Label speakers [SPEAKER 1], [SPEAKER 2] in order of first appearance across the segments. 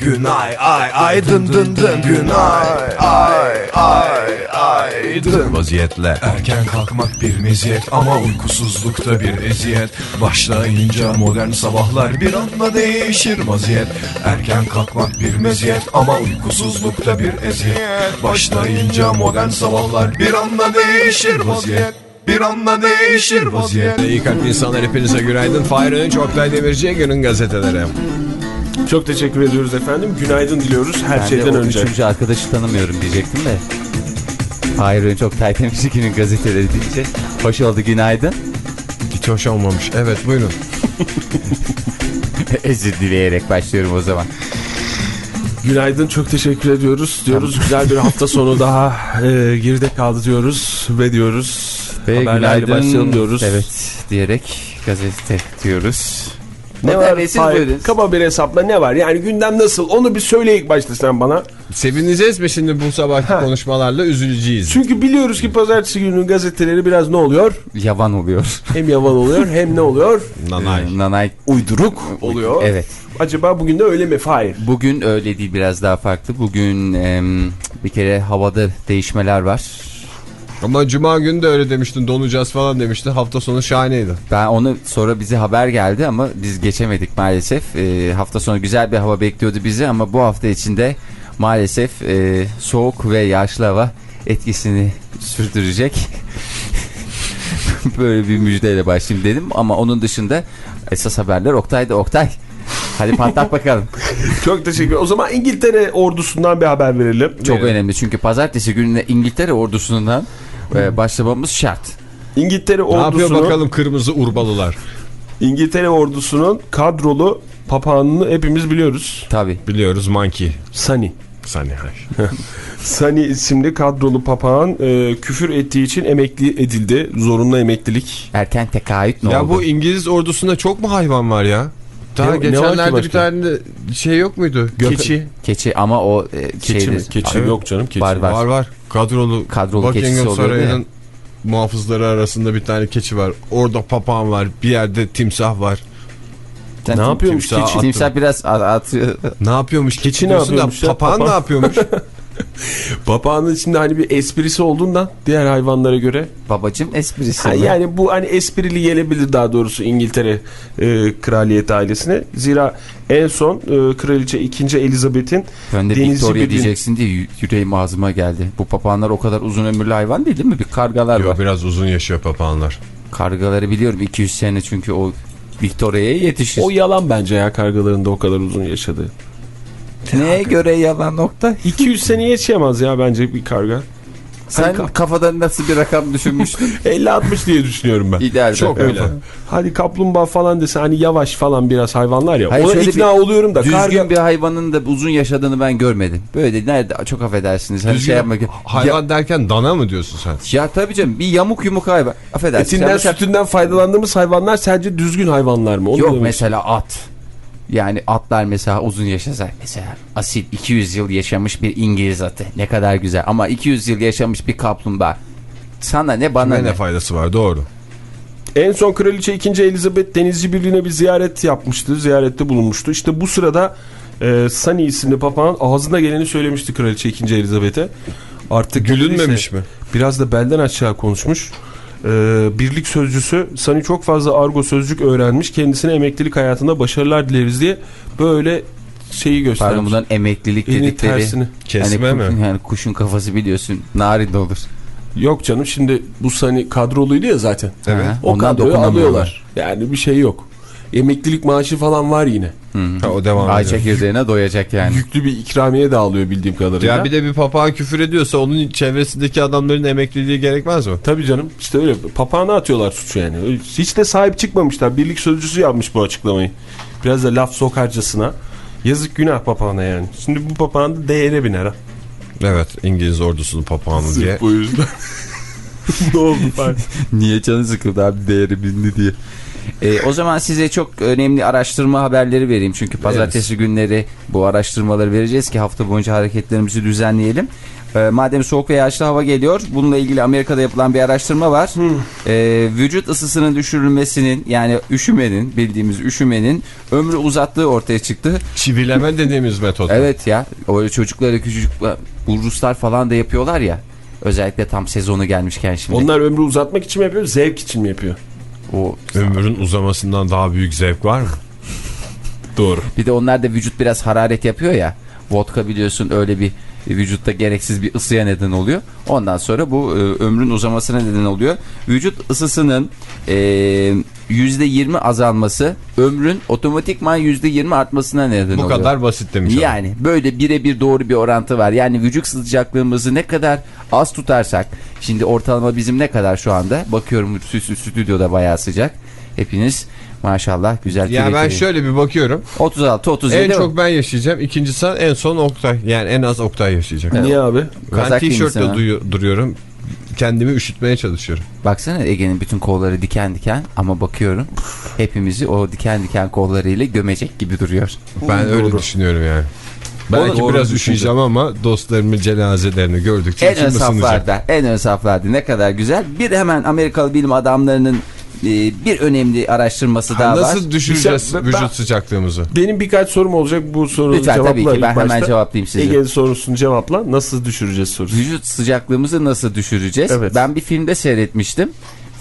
[SPEAKER 1] Günay ay ay dın dın dın. Günay ay ay ay dın. Vaziyetle.
[SPEAKER 2] Erken kalkmak bir meziyet ama uykusuzlukta bir eziyet Başlayınca modern sabahlar bir anda değişir vaziyet Erken kalkmak bir meziyet ama uykusuzlukta bir eziyet Başlayınca modern sabahlar bir anda değişir vaziyet bir anda değişir vaziyet
[SPEAKER 1] İyi kalp insanlar hepinize günaydın. Fahir Önç, Oktay Demirci, günün gazeteleri.
[SPEAKER 3] Çok teşekkür ediyoruz efendim. Günaydın diliyoruz her
[SPEAKER 4] Ben de
[SPEAKER 3] şeyden
[SPEAKER 4] o
[SPEAKER 3] önce.
[SPEAKER 4] üçüncü arkadaşı tanımıyorum diyecektim de. Hayır önce çok tertemiz günün gazeteleri deyince. Hoş oldu günaydın.
[SPEAKER 1] Hiç hoş olmamış. Evet buyurun.
[SPEAKER 4] Özür dileyerek başlıyorum o zaman.
[SPEAKER 3] Günaydın çok teşekkür ediyoruz. Diyoruz güzel bir hafta sonu daha e, geride kaldı diyoruz ve diyoruz.
[SPEAKER 4] Ve günaydın
[SPEAKER 3] başlayalım diyoruz.
[SPEAKER 4] Evet diyerek gazete diyoruz.
[SPEAKER 3] Ne var? Hayır. Kaba bir hesapla ne var? Yani gündem nasıl? Onu bir söyle ilk başta sen bana.
[SPEAKER 1] Sevineceğiz mi şimdi bu sabahki konuşmalarla üzüleceğiz.
[SPEAKER 3] Çünkü biliyoruz ki pazartesi gününün gazeteleri biraz ne oluyor?
[SPEAKER 4] Yavan oluyor.
[SPEAKER 3] Hem yavan oluyor hem ne oluyor?
[SPEAKER 1] Nanay.
[SPEAKER 4] Ee, Nanay uyduruk
[SPEAKER 3] Oluyor.
[SPEAKER 4] Evet.
[SPEAKER 3] Acaba bugün de öyle mi? Hayır.
[SPEAKER 4] Bugün öyle değil biraz daha farklı. Bugün em, bir kere havada değişmeler var.
[SPEAKER 1] Ama cuma günü de öyle demiştin donacağız falan demiştin. Hafta sonu şahaneydi.
[SPEAKER 4] Ben onu sonra bize haber geldi ama biz geçemedik maalesef. Ee, hafta sonu güzel bir hava bekliyordu bizi ama bu hafta içinde maalesef e, soğuk ve yağışlı hava etkisini sürdürecek. Böyle bir müjdeyle başlayayım dedim ama onun dışında esas haberler Oktay'da Oktay. Hadi patlat bakalım.
[SPEAKER 3] Çok teşekkür O zaman İngiltere ordusundan bir haber verelim.
[SPEAKER 4] Çok
[SPEAKER 3] Verelim.
[SPEAKER 4] önemli çünkü pazartesi gününe İngiltere ordusundan e, başlamamız şart.
[SPEAKER 3] İngiltere
[SPEAKER 1] Ne yapıyor
[SPEAKER 3] ordusunu
[SPEAKER 1] bakalım kırmızı urbalılar.
[SPEAKER 3] İngiltere ordusunun kadrolu papağanını hepimiz biliyoruz.
[SPEAKER 4] Tabi.
[SPEAKER 1] Biliyoruz Monkey.
[SPEAKER 3] Sunny.
[SPEAKER 1] Sani
[SPEAKER 3] Sunny isimli kadrolu papağan e, küfür ettiği için emekli edildi. Zorunlu emeklilik.
[SPEAKER 4] Erken tekahüt ne
[SPEAKER 1] Ya
[SPEAKER 4] oldu?
[SPEAKER 1] bu İngiliz ordusunda çok mu hayvan var ya? Daha
[SPEAKER 3] Ne- ne
[SPEAKER 1] geçenlerde bir
[SPEAKER 3] başka?
[SPEAKER 1] tane de şey yok muydu?
[SPEAKER 3] Keçi.
[SPEAKER 4] Keçi ama o e,
[SPEAKER 3] Keçi
[SPEAKER 4] şeydi-
[SPEAKER 3] mi? Keçi
[SPEAKER 1] Abi,
[SPEAKER 3] yok canım. Keçi.
[SPEAKER 4] Var, var.
[SPEAKER 1] Var var. Kadrolu,
[SPEAKER 4] Kadrolu
[SPEAKER 1] Buckingham. Sarayı'nın muhafızları arasında bir tane keçi var. Orada papağan var. Bir yerde timsah var.
[SPEAKER 4] Sen
[SPEAKER 3] Ne
[SPEAKER 4] tim-
[SPEAKER 3] yapıyormuş
[SPEAKER 1] timsah
[SPEAKER 3] keçi?
[SPEAKER 4] Timsah biraz at- atıyor.
[SPEAKER 1] Ne yapıyormuş? Keçi
[SPEAKER 3] ne
[SPEAKER 1] diyorsun da
[SPEAKER 3] yapıyormuş ya?
[SPEAKER 1] papağan ne
[SPEAKER 3] Papağan.
[SPEAKER 1] yapıyormuş?
[SPEAKER 3] Papağanın içinde hani bir esprisi olduğundan diğer hayvanlara göre.
[SPEAKER 4] Babacım esprisi.
[SPEAKER 3] Ha,
[SPEAKER 4] mi?
[SPEAKER 3] yani bu hani esprili gelebilir daha doğrusu İngiltere e, kraliyet ailesine. Zira en son e, kraliçe 2. Elizabeth'in
[SPEAKER 4] ben de Victoria diyeceksin diye yü- yüreğim ağzıma geldi. Bu papağanlar o kadar uzun ömürlü hayvan değil değil mi? Bir kargalar
[SPEAKER 1] Yok
[SPEAKER 4] var.
[SPEAKER 1] biraz uzun yaşıyor papağanlar.
[SPEAKER 4] Kargaları biliyorum 200 sene çünkü o Victoria'ya yetişir.
[SPEAKER 3] o yalan bence ya kargaların da o kadar uzun yaşadığı.
[SPEAKER 4] Neye göre yalan nokta?
[SPEAKER 3] 200 sene yaşayamaz ya bence bir karga.
[SPEAKER 4] Sen
[SPEAKER 3] Hani-
[SPEAKER 4] kafadan nasıl bir rakam düşünmüştün?
[SPEAKER 3] 50-60 diye düşünüyorum ben.
[SPEAKER 4] İdeal
[SPEAKER 1] Çok öyle.
[SPEAKER 3] Hadi kaplumbağa falan dese hani yavaş falan biraz hayvanlar ya.
[SPEAKER 4] Hayır,
[SPEAKER 3] Ona ikna
[SPEAKER 4] bir
[SPEAKER 3] oluyorum da
[SPEAKER 4] Düzgün
[SPEAKER 3] karga
[SPEAKER 4] bir hayvanın da uzun yaşadığını ben görmedim. Böyle nerede çok affedersiniz. Hani
[SPEAKER 1] Düzgün
[SPEAKER 4] şey yapmak.
[SPEAKER 1] hayvan derken dana mı diyorsun sen?
[SPEAKER 4] Ya, ya tabii canım bir yamuk yumuk hayvan. Affedersiniz.
[SPEAKER 3] etinden
[SPEAKER 4] Ya
[SPEAKER 3] sütünden faydalandığımız hayvanlar sence düzgün hayvanlar mı? Onu
[SPEAKER 4] Yok mesela at. Yani atlar mesela uzun yaşasa mesela asil 200 yıl yaşamış bir İngiliz atı ne kadar güzel ama 200 yıl yaşamış bir kaplumbağa sana ne bana
[SPEAKER 1] Ne,
[SPEAKER 4] ne,
[SPEAKER 1] ne faydası var doğru.
[SPEAKER 3] En son Kraliçe 2. Elizabeth Denizci Birliği'ne bir ziyaret yapmıştı. Ziyarette bulunmuştu. İşte bu sırada e, Sunny isimli papağan ağzına geleni söylemişti Kraliçe 2. Elizabeth'e. Artık
[SPEAKER 1] Gülünmemiş mi?
[SPEAKER 3] Biraz da belden aşağı konuşmuş. E, birlik sözcüsü Sunny çok fazla argo sözcük öğrenmiş. Kendisine emeklilik hayatında başarılar dileriz diye böyle şeyi göstermiş.
[SPEAKER 4] Pardon bundan emeklilik dedikleri
[SPEAKER 3] tersini.
[SPEAKER 1] Kesme
[SPEAKER 4] hani,
[SPEAKER 1] mi?
[SPEAKER 4] yani kuşun kafası biliyorsun narin olur.
[SPEAKER 3] Yok canım şimdi bu Sunny kadroluydu ya zaten.
[SPEAKER 1] Evet.
[SPEAKER 3] O
[SPEAKER 4] ondan
[SPEAKER 3] kadroyu alıyorlar. Yani bir şey yok. Emeklilik maaşı falan var yine.
[SPEAKER 1] Ha, o devam
[SPEAKER 4] Ay
[SPEAKER 1] ediyor.
[SPEAKER 4] çekirdeğine doyacak yani.
[SPEAKER 3] Yüklü bir ikramiye de alıyor bildiğim kadarıyla.
[SPEAKER 1] Ya bir de bir papağan küfür ediyorsa onun çevresindeki adamların emekliliği gerekmez mi?
[SPEAKER 3] Tabii canım işte öyle papağana atıyorlar suçu yani. Hiç de sahip çıkmamışlar. Birlik sözcüsü yapmış bu açıklamayı. Biraz da laf sokarcasına. Yazık günah papağana yani. Şimdi bu papağan da değere biner ha.
[SPEAKER 1] Evet İngiliz ordusunun papağanı diye.
[SPEAKER 3] Sırf bu yüzden. ne oldu falan.
[SPEAKER 4] Niye canı sıkıldı abi değeri bindi diye. Ee, o zaman size çok önemli araştırma haberleri vereyim. Çünkü pazartesi günleri bu araştırmaları vereceğiz ki hafta boyunca hareketlerimizi düzenleyelim. Ee, madem soğuk ve yağışlı hava geliyor, bununla ilgili Amerika'da yapılan bir araştırma var. Ee, vücut ısısının düşürülmesinin yani üşümenin, bildiğimiz üşümenin ömrü uzattığı ortaya çıktı.
[SPEAKER 1] Çivileme dediğimiz metot.
[SPEAKER 4] Evet ya, öyle çocukları küçücük Ruslar falan da yapıyorlar ya. Özellikle tam sezonu gelmişken şimdi.
[SPEAKER 3] Onlar ömrü uzatmak için mi yapıyor, zevk için mi yapıyor?
[SPEAKER 4] O
[SPEAKER 1] Ömrün uzamasından daha büyük zevk var mı?
[SPEAKER 3] Doğru.
[SPEAKER 4] Bir de onlar da vücut biraz hararet yapıyor ya. Vodka biliyorsun öyle bir vücutta gereksiz bir ısıya neden oluyor. Ondan sonra bu e, ömrün uzamasına neden oluyor. Vücut ısısının e, %20 azalması ömrün otomatikman %20 artmasına neden
[SPEAKER 1] Bu
[SPEAKER 4] oluyor.
[SPEAKER 1] kadar basit demiş.
[SPEAKER 4] Yani böyle birebir doğru bir orantı var. Yani vücut sıcaklığımızı ne kadar az tutarsak. Şimdi ortalama bizim ne kadar şu anda? Bakıyorum stü- stü- stüdyoda bayağı sıcak. Hepiniz maşallah güzel.
[SPEAKER 1] Ya ben şöyle bir bakıyorum.
[SPEAKER 4] 36 37
[SPEAKER 1] En
[SPEAKER 4] mi?
[SPEAKER 1] çok ben yaşayacağım. İkinci sen en son Oktay. Yani en az Oktay yaşayacak.
[SPEAKER 3] Niye abi?
[SPEAKER 1] Ben tişörtle duruyorum. Kendimi üşütmeye çalışıyorum.
[SPEAKER 4] Baksana Ege'nin bütün kolları diken diken ama bakıyorum hepimizi o diken diken kollarıyla gömecek gibi duruyor.
[SPEAKER 1] Ben öyle
[SPEAKER 3] Doğru.
[SPEAKER 1] düşünüyorum yani. Belki biraz üşüyeceğim ama dostlarımın cenazelerini gördükçe
[SPEAKER 4] En ön saflarda, en ön saflarda ne kadar güzel. Bir hemen Amerikalı bilim adamlarının bir önemli araştırması
[SPEAKER 1] Ha,
[SPEAKER 4] daha var.
[SPEAKER 1] Nasıl düşüreceğiz
[SPEAKER 3] şey-
[SPEAKER 1] vücut
[SPEAKER 3] ben-
[SPEAKER 1] sıcaklığımızı?
[SPEAKER 3] Benim birkaç sorum olacak bu soruyu
[SPEAKER 4] Lütfen
[SPEAKER 3] cevapla.
[SPEAKER 4] tabii ki ben hemen cevaplayayım size.
[SPEAKER 3] Ege'nin sorusunu cevapla. Nasıl düşüreceğiz sorusu?
[SPEAKER 4] Vücut sıcaklığımızı nasıl düşüreceğiz?
[SPEAKER 3] Evet.
[SPEAKER 4] Ben bir filmde seyretmiştim.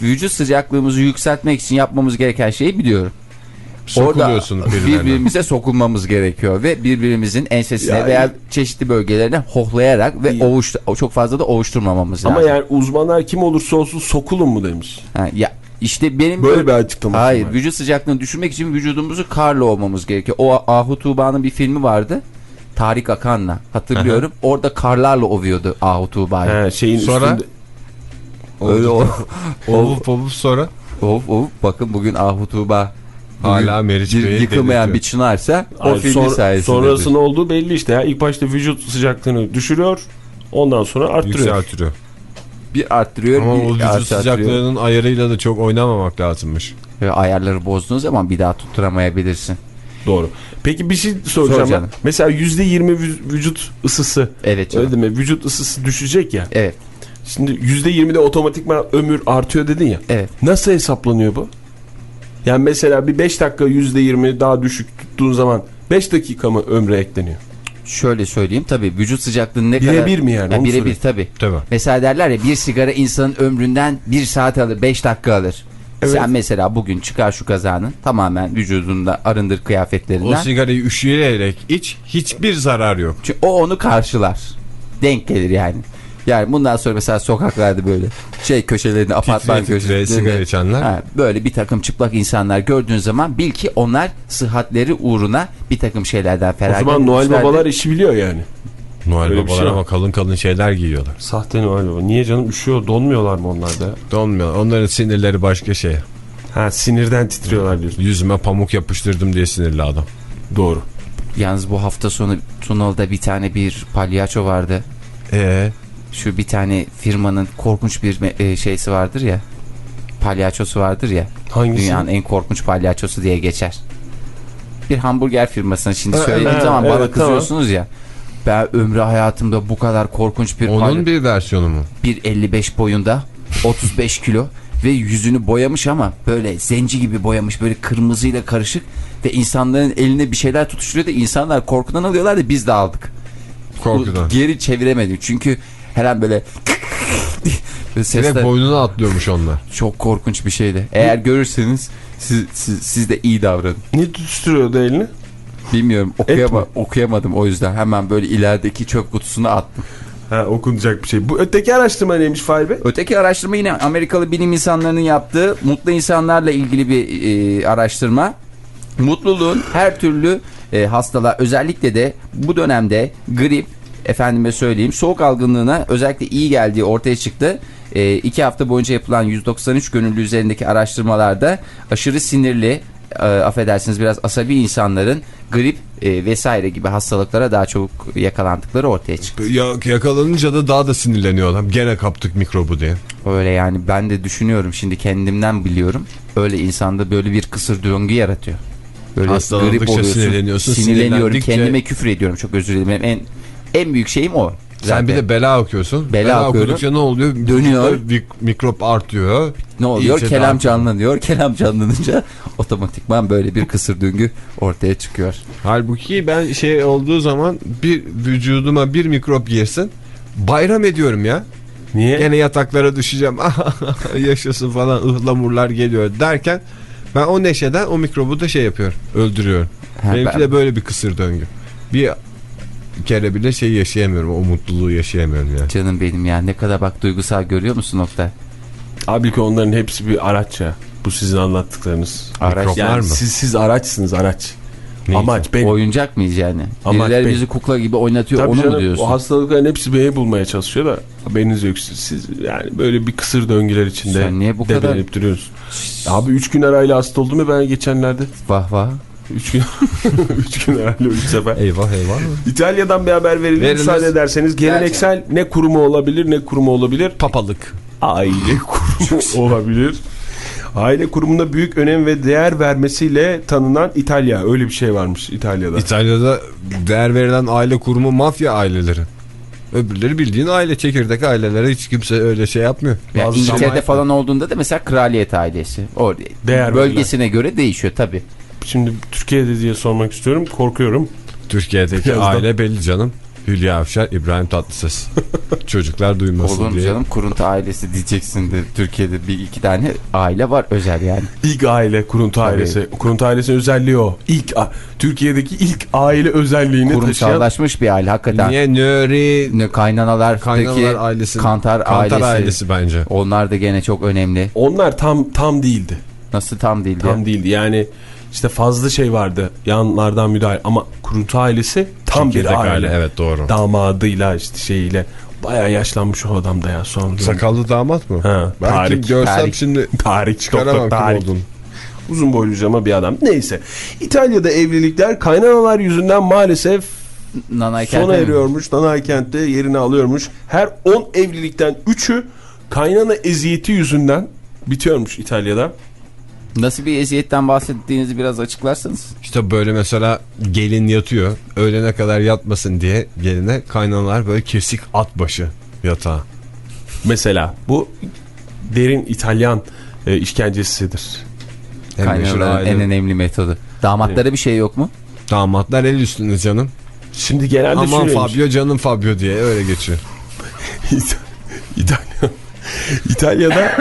[SPEAKER 4] Vücut sıcaklığımızı yükseltmek için yapmamız gereken şeyi biliyorum.
[SPEAKER 1] Sokuluyorsun
[SPEAKER 4] Orada birbirimize sokulmamız gerekiyor ve birbirimizin ensesine
[SPEAKER 3] Ya-
[SPEAKER 4] veya çeşitli bölgelerine hohlayarak ve ovuştu çok fazla da ovuşturmamamız lazım.
[SPEAKER 3] Ama yani uzmanlar kim olursa olsun sokulun mu demiş.
[SPEAKER 4] Ha, ya işte benim
[SPEAKER 3] Böyle bir açıklama.
[SPEAKER 4] Hayır,
[SPEAKER 3] var.
[SPEAKER 4] vücut sıcaklığını düşürmek için vücudumuzu karla olmamız gerekiyor. O Ahu Tuğba'nın bir filmi vardı. Tarık Akan'la hatırlıyorum. Orada karlarla ovuyordu Ahu Tuğba'yı.
[SPEAKER 3] He, şeyin
[SPEAKER 1] Sonra?
[SPEAKER 3] üstünde.
[SPEAKER 4] Öyle o.
[SPEAKER 1] Ovup ovup sonra
[SPEAKER 4] Of of bakın bugün Ahu Tuğba
[SPEAKER 1] hala Meriç Bey'i
[SPEAKER 4] yıkılmayan bir çınarsa o filmin
[SPEAKER 3] sonra-
[SPEAKER 4] sayesinde.
[SPEAKER 3] Sonrası ne olduğu belli işte. Ya. İlk başta vücut sıcaklığını düşürüyor. Ondan sonra arttırıyor.
[SPEAKER 1] Yükseltiriyor.
[SPEAKER 4] Bir arttırıyor
[SPEAKER 1] Ama
[SPEAKER 4] bir
[SPEAKER 1] o vücut sıcaklığının ayarıyla da çok oynamamak lazımmış.
[SPEAKER 4] Ve ayarları bozduğun zaman bir daha tutturamayabilirsin.
[SPEAKER 3] Doğru. Peki bir şey soracağım.
[SPEAKER 4] Sor.
[SPEAKER 3] Mesela %20 vü- vücut ısısı.
[SPEAKER 4] Evet canım.
[SPEAKER 3] Öyle değil mi? Vücut ısısı düşecek ya.
[SPEAKER 4] Evet.
[SPEAKER 3] Şimdi %20'de otomatikman ömür artıyor dedin ya.
[SPEAKER 4] Evet.
[SPEAKER 3] Nasıl hesaplanıyor bu? Yani mesela bir 5 dakika %20 daha düşük tuttuğun zaman 5 dakika mı ömre ekleniyor?
[SPEAKER 4] Şöyle söyleyeyim tabii vücut sıcaklığının ne kadar...
[SPEAKER 3] Birebir mi yani?
[SPEAKER 4] Ya
[SPEAKER 3] Onu
[SPEAKER 4] Birebir tabii.
[SPEAKER 1] Tabii.
[SPEAKER 4] Mesela derler ya bir sigara insanın ömründen bir saat alır, beş dakika alır.
[SPEAKER 3] Evet.
[SPEAKER 4] Sen mesela bugün çıkar şu kazanın tamamen vücudunda arındır
[SPEAKER 1] O
[SPEAKER 4] kıyafetlerinden.
[SPEAKER 1] sigarayı üşüyerek iç hiçbir zarar yok.
[SPEAKER 4] Çünkü o onu karşılar. Denk gelir yani. Yani bundan sonra mesela sokaklarda böyle şey köşelerinde apartman
[SPEAKER 1] Titre
[SPEAKER 4] köşelerinde
[SPEAKER 1] sigara içenler.
[SPEAKER 4] ha, böyle bir takım çıplak insanlar gördüğün zaman bil ki onlar sıhhatleri uğruna bir takım şeylerden
[SPEAKER 3] O
[SPEAKER 4] feragat
[SPEAKER 3] zaman Noel babalar işi biliyor yani.
[SPEAKER 1] Noel
[SPEAKER 3] Öyle bir
[SPEAKER 1] babalar
[SPEAKER 3] şey
[SPEAKER 1] ama kalın kalın şeyler giyiyorlar.
[SPEAKER 3] Sahte Noel baba. Niye canım üşüyor? Donmuyorlar mı onlar da?
[SPEAKER 1] Donmuyor. Onların sinirleri başka şey.
[SPEAKER 3] Ha sinirden titriyorlar diyorsun.
[SPEAKER 1] Yüzüme pamuk yapıştırdım diye sinirli adam.
[SPEAKER 3] Doğru.
[SPEAKER 4] Yalnız bu hafta sonu Tunalı'da bir tane bir palyaço vardı.
[SPEAKER 1] Ee,
[SPEAKER 4] Şu bir tane firmanın korkunç bir e, şeysi vardır ya. Palyaçosu vardır ya.
[SPEAKER 3] Hangisi?
[SPEAKER 4] Dünyanın en korkunç palyaçosu diye geçer. Bir hamburger firmasına şimdi söylediğim zaman bana
[SPEAKER 3] evet,
[SPEAKER 4] kızıyorsunuz ya. Ben ömrü hayatımda bu kadar korkunç bir
[SPEAKER 1] onun
[SPEAKER 4] palya-
[SPEAKER 1] bir versiyonu mu?
[SPEAKER 4] 1.55 boyunda 35 kilo ve yüzünü boyamış ama böyle zenci gibi boyamış böyle kırmızıyla karışık ve insanların eline bir şeyler tutuşturuyor da insanlar korkudan alıyorlar da biz de aldık.
[SPEAKER 1] Korkudan.
[SPEAKER 4] Geri çeviremedim çünkü her an böyle böyle
[SPEAKER 1] Direkt
[SPEAKER 4] sesler
[SPEAKER 1] boynuna atlıyormuş onlar.
[SPEAKER 4] çok korkunç bir şeydi. Eğer görürseniz siz, siz, siz de iyi davranın.
[SPEAKER 3] Ne tutuşturuyordu elini?
[SPEAKER 4] Bilmiyorum okuyama, okuyamadım o yüzden hemen böyle ilerideki çöp kutusuna attım.
[SPEAKER 3] Ha okunacak bir şey. Bu öteki araştırma neymiş Fahri Bey?
[SPEAKER 4] Öteki araştırma yine Amerikalı bilim insanlarının yaptığı mutlu insanlarla ilgili bir e, araştırma. Mutluluğun her türlü e, hastalığa özellikle de bu dönemde grip, efendime söyleyeyim soğuk algınlığına özellikle iyi geldiği ortaya çıktı. E, iki hafta boyunca yapılan 193 gönüllü üzerindeki araştırmalarda aşırı sinirli, e, affedersiniz biraz asabi insanların grip e, vesaire gibi hastalıklara daha çok yakalandıkları ortaya çıktı.
[SPEAKER 1] Ya, yakalanınca da daha da sinirleniyor adam. Gene kaptık mikrobu diye.
[SPEAKER 4] Öyle yani ben de düşünüyorum şimdi kendimden biliyorum. Öyle insanda böyle bir kısır döngü yaratıyor. Böyle
[SPEAKER 1] Hastalandıkça sinirleniyorsun,
[SPEAKER 4] Sinirleniyorum. Kendime küfür ediyorum. Çok özür dilerim. En en büyük şeyim o.
[SPEAKER 1] Sen bir de bela okuyorsun.
[SPEAKER 4] Bela okuyorum.
[SPEAKER 1] okudukça ne oluyor?
[SPEAKER 4] Dönüyor.
[SPEAKER 1] Mik- Mikrop artıyor.
[SPEAKER 4] Ne oluyor?
[SPEAKER 1] İyice
[SPEAKER 4] Kelam canlanıyor. Kelam canlanınca otomatikman böyle bir kısır döngü ortaya çıkıyor.
[SPEAKER 1] Halbuki ben şey olduğu zaman bir vücuduma bir mikrop girsin bayram ediyorum ya.
[SPEAKER 3] Niye?
[SPEAKER 1] Gene yataklara düşeceğim. Yaşasın falan ıhlamurlar geliyor derken ben o neşeden o mikrobu da şey yapıyorum. Öldürüyorum.
[SPEAKER 4] Ha,
[SPEAKER 1] Benimki
[SPEAKER 4] ben-
[SPEAKER 1] de böyle bir kısır döngü. Bir kere bile şey yaşayamıyorum. O mutluluğu yaşayamıyorum yani.
[SPEAKER 4] Canım benim ya ne kadar bak duygusal görüyor musun Oktay?
[SPEAKER 3] Abi ki onların hepsi bir araç ya. Bu sizin anlattıklarınız.
[SPEAKER 4] Araç
[SPEAKER 3] Yani
[SPEAKER 1] mı?
[SPEAKER 3] siz, siz araçsınız araç.
[SPEAKER 1] Neyse.
[SPEAKER 3] Amaç benim.
[SPEAKER 4] Oyuncak mıyız yani?
[SPEAKER 3] Amaç
[SPEAKER 4] Birileri
[SPEAKER 3] benim.
[SPEAKER 4] bizi kukla gibi oynatıyor
[SPEAKER 3] Tabii
[SPEAKER 4] onu
[SPEAKER 3] canım,
[SPEAKER 4] mu diyorsun?
[SPEAKER 3] O hastalıkların hepsi beni bulmaya çalışıyor da haberiniz yok. Siz, siz yani böyle bir kısır döngüler içinde
[SPEAKER 4] Sen niye bu kadar-
[SPEAKER 3] duruyorsun. Abi 3 gün arayla hasta oldum ya ben geçenlerde.
[SPEAKER 4] Vah vah.
[SPEAKER 3] 3 gün 3 gün arayla 3 sefer.
[SPEAKER 1] Eyvah eyvah.
[SPEAKER 3] İtalya'dan bir haber verelim
[SPEAKER 1] Veriniz.
[SPEAKER 3] müsaade ederseniz. Geleneksel ne kurumu olabilir ne kurumu olabilir?
[SPEAKER 1] Papalık.
[SPEAKER 3] Aile kurumu olabilir. Aile kurumunda büyük önem ve değer vermesiyle tanınan İtalya. Öyle bir şey varmış İtalya'da.
[SPEAKER 1] İtalya'da değer verilen aile kurumu mafya aileleri. Öbürleri bildiğin aile çekirdek ailelere hiç kimse öyle şey yapmıyor.
[SPEAKER 4] Ya
[SPEAKER 3] Bazı
[SPEAKER 4] İngiltere'de falan olduğunda da mesela kraliyet ailesi. O
[SPEAKER 3] Değer
[SPEAKER 4] bölgesine göre değişiyor tabi.
[SPEAKER 3] Şimdi Türkiye'de diye sormak istiyorum. Korkuyorum.
[SPEAKER 1] Türkiye'deki
[SPEAKER 3] Yazdan.
[SPEAKER 1] aile belli canım. Hülya Avşar, İbrahim Tatlıses. Çocuklar duymasın
[SPEAKER 4] Oğlum
[SPEAKER 1] diye.
[SPEAKER 4] canım kuruntu ailesi diyeceksin de Türkiye'de bir iki tane aile var özel yani.
[SPEAKER 3] İlk aile kuruntu ailesi. Kuruntu ailesinin özelliği o. İlk Türkiye'deki ilk aile özelliğini taşıyan
[SPEAKER 4] Kurumsallaşmış bir aile hakikaten.
[SPEAKER 1] Niye Nöri
[SPEAKER 4] Ne kaynanalardaki
[SPEAKER 1] Kaynanalar ailesi.
[SPEAKER 4] Kantar,
[SPEAKER 1] Kantar
[SPEAKER 4] ailesi.
[SPEAKER 1] ailesi bence.
[SPEAKER 4] Onlar da gene çok önemli.
[SPEAKER 3] onlar tam tam değildi.
[SPEAKER 4] Nasıl tam değil
[SPEAKER 3] Tam değildi. Yani işte fazla şey vardı. Yanlardan müdahale ama kuruntu ailesi tam
[SPEAKER 1] Çekirdek
[SPEAKER 3] bir aile.
[SPEAKER 1] aile, evet doğru.
[SPEAKER 3] Damadıyla işte şeyiyle bayağı yaşlanmış o adam da ya sonra.
[SPEAKER 1] Sakallı damat mı?
[SPEAKER 3] Ha,
[SPEAKER 1] ben
[SPEAKER 3] Tarık.
[SPEAKER 1] kim görsem
[SPEAKER 4] Tarık.
[SPEAKER 1] şimdi
[SPEAKER 3] Tarih
[SPEAKER 1] çıkaramam
[SPEAKER 3] çıkartamam.
[SPEAKER 1] kim
[SPEAKER 3] Tarih.
[SPEAKER 1] olduğunu.
[SPEAKER 3] Uzun boylu ama bir adam. Neyse. İtalya'da evlilikler kaynanalar yüzünden maalesef
[SPEAKER 4] Nanay
[SPEAKER 3] sona eriyormuş. Nanay kentte yerini alıyormuş. Her 10 evlilikten 3'ü kaynana eziyeti yüzünden bitiyormuş İtalya'da.
[SPEAKER 4] Nasıl bir eziyetten bahsettiğinizi biraz açıklarsanız.
[SPEAKER 1] İşte böyle mesela gelin yatıyor. Öğlene kadar yatmasın diye geline kaynanalar böyle kesik at başı yatağa.
[SPEAKER 3] Mesela bu derin İtalyan e, işkencesidir.
[SPEAKER 4] Kaynanaların en önemli metodu. Damatlara bir şey yok mu?
[SPEAKER 1] Damatlar el üstünde canım.
[SPEAKER 3] Şimdi genelde
[SPEAKER 1] Aman. Fabio canım Fabio diye öyle geçiyor.
[SPEAKER 3] İta- İtalya İtalya'da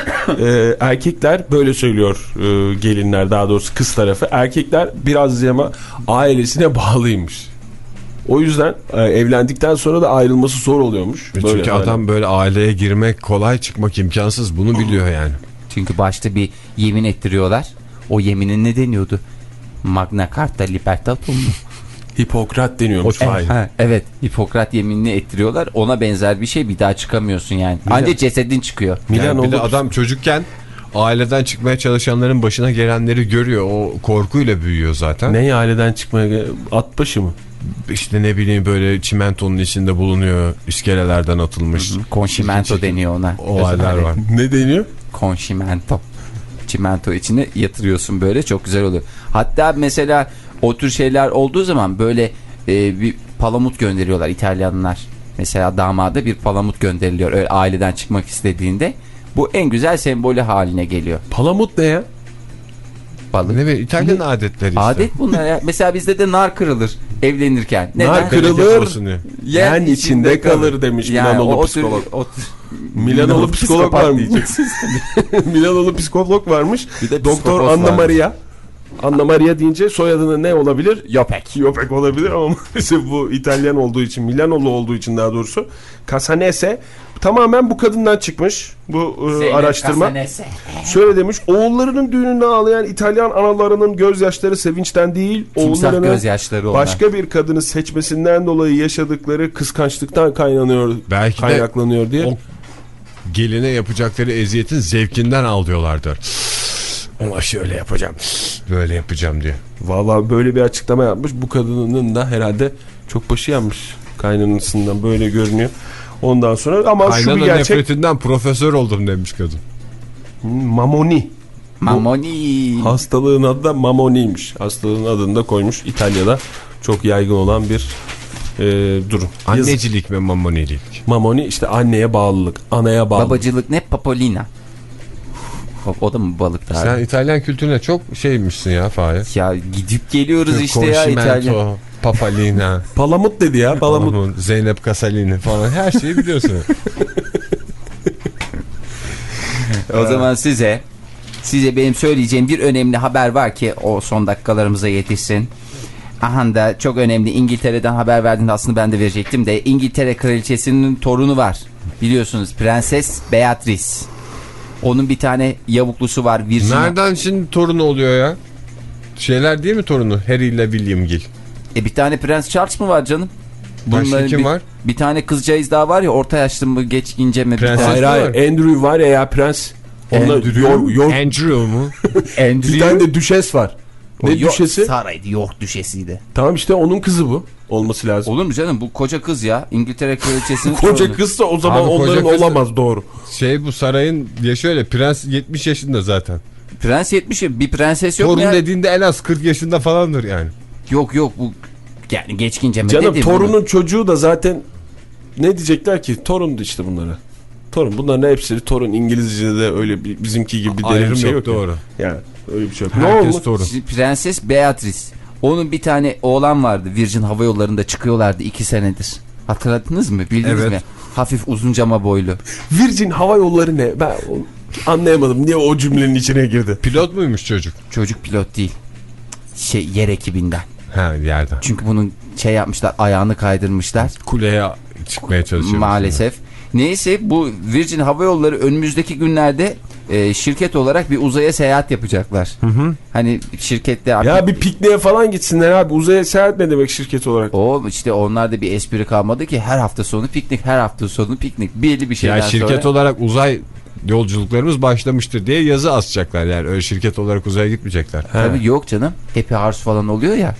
[SPEAKER 3] e, erkekler böyle söylüyor e, gelinler daha doğrusu kız tarafı erkekler biraz ama ailesine bağlıymış. O yüzden e, evlendikten sonra da ayrılması zor oluyormuş. Böyle
[SPEAKER 1] Çünkü
[SPEAKER 3] yani.
[SPEAKER 1] adam böyle aileye girmek kolay çıkmak imkansız bunu biliyor yani.
[SPEAKER 4] Çünkü başta bir yemin ettiriyorlar. O yeminin ne deniyordu? Magna Carta Libertatum mu?
[SPEAKER 3] Hipokrat deniyormuş.
[SPEAKER 4] Evet,
[SPEAKER 3] Fahir.
[SPEAKER 4] ha, evet Hipokrat yeminini ettiriyorlar. Ona benzer bir şey bir daha çıkamıyorsun yani. Ancak cesedin çıkıyor.
[SPEAKER 3] Milan
[SPEAKER 1] Yani bir de adam çocukken aileden çıkmaya çalışanların başına gelenleri görüyor. O korkuyla büyüyor zaten.
[SPEAKER 3] Ne aileden çıkmaya at başı mı?
[SPEAKER 1] İşte ne bileyim böyle çimentonun içinde bulunuyor. iskelelerden atılmış.
[SPEAKER 4] Konşimento
[SPEAKER 1] Çirkin
[SPEAKER 4] deniyor ona.
[SPEAKER 1] Olaylar var.
[SPEAKER 3] Ne deniyor?
[SPEAKER 4] Konşimento. Çimento içine yatırıyorsun böyle çok güzel oluyor. Hatta mesela o tür şeyler olduğu zaman böyle e, bir palamut gönderiyorlar İtalyanlar. Mesela damada bir palamut gönderiliyor öyle aileden çıkmak istediğinde. Bu en güzel sembolü haline geliyor.
[SPEAKER 3] Palamut ne ya?
[SPEAKER 4] Balık.
[SPEAKER 1] Ne be İtalyan adetleri işte.
[SPEAKER 4] Adet bunlar ya. Mesela bizde de nar kırılır evlenirken. Neden?
[SPEAKER 3] Nar kırılır. Yen içinde kalır demiş Milanolu
[SPEAKER 4] o tür-
[SPEAKER 3] psikolog.
[SPEAKER 4] o tür-
[SPEAKER 3] Milanolu psikolog varmış.
[SPEAKER 4] diyeceksiniz.
[SPEAKER 3] Milanoğlu psikolog varmış.
[SPEAKER 4] Bir de
[SPEAKER 3] Doktor Anna. Maria. Anna Maria deyince soyadının ne olabilir?
[SPEAKER 4] Yopek.
[SPEAKER 3] Yopek olabilir ama maalesef bu İtalyan olduğu için, Milanolu olduğu için daha doğrusu. Casanese tamamen bu kadından çıkmış bu e, araştırma. Şöyle demiş, oğullarının düğününde ağlayan İtalyan analarının gözyaşları sevinçten değil,
[SPEAKER 4] Timsah
[SPEAKER 3] oğullarının
[SPEAKER 4] gözyaşları onlar.
[SPEAKER 3] başka bir kadını seçmesinden dolayı yaşadıkları kıskançlıktan kaynanıyor,
[SPEAKER 1] Belki de
[SPEAKER 3] kaynaklanıyor diye.
[SPEAKER 1] o geline yapacakları eziyetin zevkinden ağlıyorlardır. Ona şöyle yapacağım. Böyle yapacağım diye.
[SPEAKER 3] Vallahi böyle bir açıklama yapmış. Bu kadının da herhalde çok başı yanmış. Kaynanasından böyle görünüyor. Ondan sonra ama şu bir
[SPEAKER 1] Kaynana
[SPEAKER 3] gerçek
[SPEAKER 1] nefretinden profesör oldum demiş kadın.
[SPEAKER 3] mamoni.
[SPEAKER 4] Mamoni.
[SPEAKER 3] Hastalığın adı da mamoniymiş. Hastalığın adını da koymuş İtalya'da. Çok yaygın olan bir e, durum. Yazık.
[SPEAKER 1] Annecilik ve mamonilik.
[SPEAKER 3] Mamoni işte anneye bağlılık, anaya bağlılık.
[SPEAKER 4] Babacılık ne? Papolina. O, o da mı balık?
[SPEAKER 1] Sen İtalyan kültürüne çok şeymişsin ya Fahir.
[SPEAKER 4] Ya gidip geliyoruz işte ya İtalyan.
[SPEAKER 1] Papalina,
[SPEAKER 3] Palamut dedi ya palamut.
[SPEAKER 1] Palamut, Zeynep Kasalini falan her şeyi biliyorsun.
[SPEAKER 4] O zaman size size benim söyleyeceğim bir önemli haber var ki o son dakikalarımıza yetişsin. Aha da çok önemli İngiltere'den haber verdiğinde aslında ben de verecektim de İngiltere kraliçesinin torunu var. Biliyorsunuz Prenses Beatrice. Onun bir tane yavuklusu var Virginia.
[SPEAKER 1] Nereden şimdi torunu oluyor ya? Şeyler değil mi torunu? Harry ile William Gill.
[SPEAKER 4] E bir tane Prens Charles mı var canım?
[SPEAKER 1] Başka kim
[SPEAKER 4] bir,
[SPEAKER 1] var?
[SPEAKER 4] Bir tane kızcağız daha var ya orta yaşlı mı geç ince mi? Bir
[SPEAKER 1] Prenses
[SPEAKER 4] tane-
[SPEAKER 3] Hayır
[SPEAKER 1] mi
[SPEAKER 3] hayır Andrew var ya ya prens. Onunla
[SPEAKER 1] Andrew, Andrew mu?
[SPEAKER 3] bir tane de düşes var. Ne
[SPEAKER 4] York-
[SPEAKER 3] düşesi?
[SPEAKER 4] Saraydı York düşesiydi.
[SPEAKER 3] Tamam işte onun kızı bu. Olması lazım.
[SPEAKER 4] Olur mu canım bu koca kız ya İngiltere kraliçesinin
[SPEAKER 3] Koca kızsa o zaman
[SPEAKER 1] Abi
[SPEAKER 3] onların
[SPEAKER 1] kız
[SPEAKER 3] olamaz doğru.
[SPEAKER 1] Şey bu sarayın ya şöyle prens 70 yaşında zaten.
[SPEAKER 4] Prens 70 bir prenses yok
[SPEAKER 1] Torun
[SPEAKER 4] ya?
[SPEAKER 1] dediğinde en az 40 yaşında falandır yani.
[SPEAKER 4] Yok yok bu yani geçkince mi
[SPEAKER 3] Canım torunun
[SPEAKER 4] bunu.
[SPEAKER 3] çocuğu da zaten ne diyecekler ki? Torundu işte bunlara. Torun. Bunların hepsi torun. İngilizce'de öyle bizimki gibi bir bir şey
[SPEAKER 1] yok,
[SPEAKER 3] ya.
[SPEAKER 1] doğru.
[SPEAKER 3] Yani öyle bir şey yok. Ne
[SPEAKER 1] Herkes
[SPEAKER 3] olmuş?
[SPEAKER 1] torun.
[SPEAKER 4] Prenses Beatrice. Onun bir tane oğlan vardı. Virgin Hava Yolları'nda çıkıyorlardı iki senedir. Hatırladınız mı? Bildiniz
[SPEAKER 1] Evet.
[SPEAKER 4] mi? Hafif uzun cama boylu.
[SPEAKER 3] Virgin Hava Yolları ne? Ben anlayamadım. Niye o cümlenin içine girdi?
[SPEAKER 1] Pilot muymuş çocuk?
[SPEAKER 4] Çocuk pilot değil. Şey yer ekibinden.
[SPEAKER 1] Ha yerden.
[SPEAKER 4] Çünkü bunun şey yapmışlar ayağını kaydırmışlar.
[SPEAKER 1] Kuleye çıkmaya çalışıyor.
[SPEAKER 4] Maalesef. Neyse bu Virgin Hava Yolları önümüzdeki günlerde e, şirket olarak bir uzaya seyahat yapacaklar. Hani şirkette
[SPEAKER 3] Ya bir pikniğe falan gitsinler abi. Uzaya seyahat ne demek şirket olarak?
[SPEAKER 4] o işte onlarda bir espri kalmadı ki her hafta sonu piknik, her hafta sonu piknik. Belli bir şeyden
[SPEAKER 1] Ya şirket
[SPEAKER 4] sonra.
[SPEAKER 1] olarak uzay yolculuklarımız başlamıştır diye yazı asacaklar yani öyle şirket olarak uzaya gitmeyecekler.
[SPEAKER 4] Tabii yok canım. Happy Hours falan oluyor ya.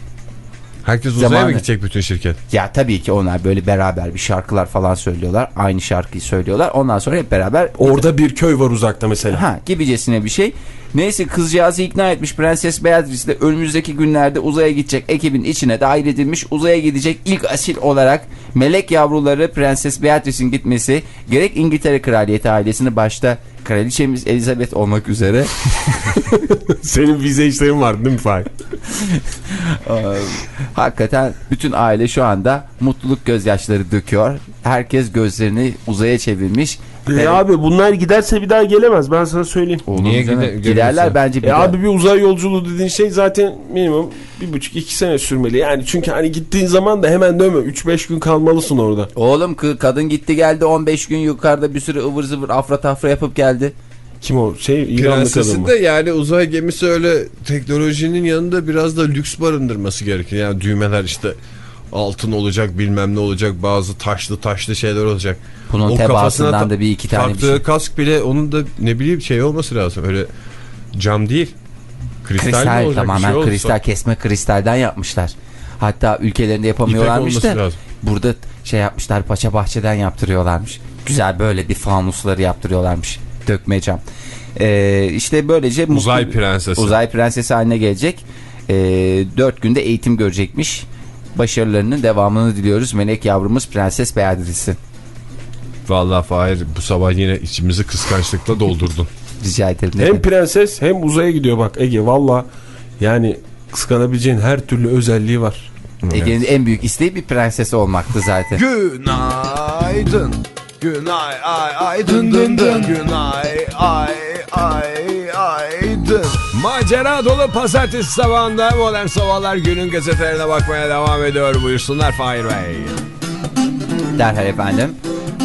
[SPEAKER 1] Herkes uzaya
[SPEAKER 4] Zamanı.
[SPEAKER 1] mı gidecek bütün şirket?
[SPEAKER 4] Ya tabii ki onlar böyle beraber bir şarkılar falan söylüyorlar. Aynı şarkıyı söylüyorlar. Ondan sonra hep beraber
[SPEAKER 3] Orada bir köy var uzakta mesela.
[SPEAKER 4] Ha gibicesine bir şey. Neyse kızcağızı ikna etmiş Prenses Beatrice de önümüzdeki günlerde uzaya gidecek ekibin içine dahil edilmiş. Uzaya gidecek ilk asil olarak melek yavruları Prenses Beatrice'in gitmesi gerek İngiltere Kraliyeti ailesini başta Kraliçemiz Elizabeth olmak üzere
[SPEAKER 3] Senin vize işlerin var değil mi Fahir?
[SPEAKER 4] hakikaten bütün aile şu anda mutluluk gözyaşları döküyor. Herkes gözlerini uzaya çevirmiş.
[SPEAKER 3] E abi bunlar giderse bir daha gelemez ben sana söyleyeyim.
[SPEAKER 4] Olur
[SPEAKER 1] Niye gide-
[SPEAKER 4] Giderler bence bir
[SPEAKER 3] E
[SPEAKER 4] daha.
[SPEAKER 3] abi bir uzay yolculuğu dediğin şey zaten minimum bir buçuk iki sene sürmeli. Yani çünkü hani gittiğin zaman da hemen dönme. 3-5 gün kalmalısın orada.
[SPEAKER 4] Oğlum kadın gitti geldi 15 gün yukarıda bir sürü ıvır zıvır afra tafra yapıp geldi.
[SPEAKER 3] Kim o? Şey İranlı kadın mı?
[SPEAKER 1] de yani uzay gemisi öyle teknolojinin yanında biraz da lüks barındırması gerekir. Yani düğmeler işte altın olacak bilmem ne olacak bazı taşlı taşlı şeyler olacak.
[SPEAKER 4] Bunun
[SPEAKER 1] O
[SPEAKER 4] tebaasından da bir iki tane bir
[SPEAKER 1] Taktığı
[SPEAKER 4] şey.
[SPEAKER 1] kask bile onun da ne bileyim şey olması lazım. Öyle cam değil. Kristal,
[SPEAKER 4] Kristal
[SPEAKER 1] olacak? Bir
[SPEAKER 4] tamamen
[SPEAKER 1] şey olursa
[SPEAKER 4] kristal kesme kristalden yapmışlar. Hatta ülkelerinde yapamıyorlarmış da
[SPEAKER 1] lazım.
[SPEAKER 4] burada şey yapmışlar paça bahçeden yaptırıyorlarmış. Güzel böyle bir fanusları yaptırıyorlarmış. Dökme cam. Ee, işte böylece mutlu-
[SPEAKER 1] Uzay prensesi.
[SPEAKER 4] uzay prensesi haline gelecek. Ee, dört günde eğitim görecekmiş. Başarılarının devamını diliyoruz. Melek yavrumuz Prenses Beatrice'in.
[SPEAKER 1] Vallahi Fahir bu sabah yine içimizi kıskançlıkla doldurdun.
[SPEAKER 4] Rica ederim.
[SPEAKER 3] Hem prenses hem uzaya gidiyor bak Ege valla yani kıskanabileceğin her türlü özelliği var.
[SPEAKER 4] Ege'nin en büyük isteği bir prenses olmaktı zaten.
[SPEAKER 2] Günaydın. Günay ay ay dın dın dın. Günay ay ay ay dın.
[SPEAKER 1] Macera dolu pazartesi sabahında modern sabahlar günün gazetelerine bakmaya devam ediyor. Buyursunlar Fahir Bey.
[SPEAKER 4] Derhal efendim.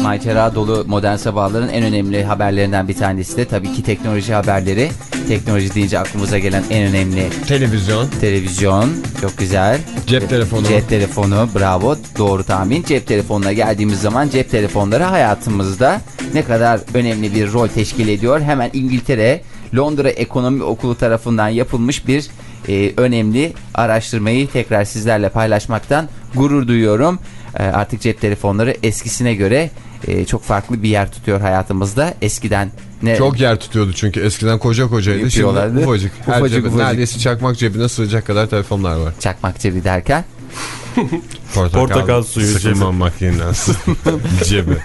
[SPEAKER 4] Macera dolu modern sabahların en önemli haberlerinden bir tanesi de tabii ki teknoloji haberleri. Teknoloji deyince aklımıza gelen en önemli
[SPEAKER 1] Televizyon,
[SPEAKER 4] televizyon. Çok güzel.
[SPEAKER 1] cep telefonu.
[SPEAKER 4] Cep telefonu bravo doğru tahmin. Cep telefonuna geldiğimiz zaman cep telefonları hayatımızda ne kadar önemli bir rol teşkil ediyor. Hemen İngiltere Londra Ekonomi Okulu tarafından yapılmış bir e, önemli araştırmayı tekrar sizlerle paylaşmaktan gurur duyuyorum. E, artık cep telefonları eskisine göre e, çok farklı bir yer tutuyor hayatımızda. Eskiden ne
[SPEAKER 1] Çok yer tutuyordu çünkü eskiden koca kocaydı. Şimdi ufacık. Her
[SPEAKER 4] Ufacık,
[SPEAKER 1] cebe-
[SPEAKER 4] ufacık.
[SPEAKER 1] Neredeyse çakmak cebine sığacak kadar telefonlar var.
[SPEAKER 4] çakmak cebi derken
[SPEAKER 1] Portakal,
[SPEAKER 3] Portakal suyu
[SPEAKER 1] sıkılma makinesi cebi.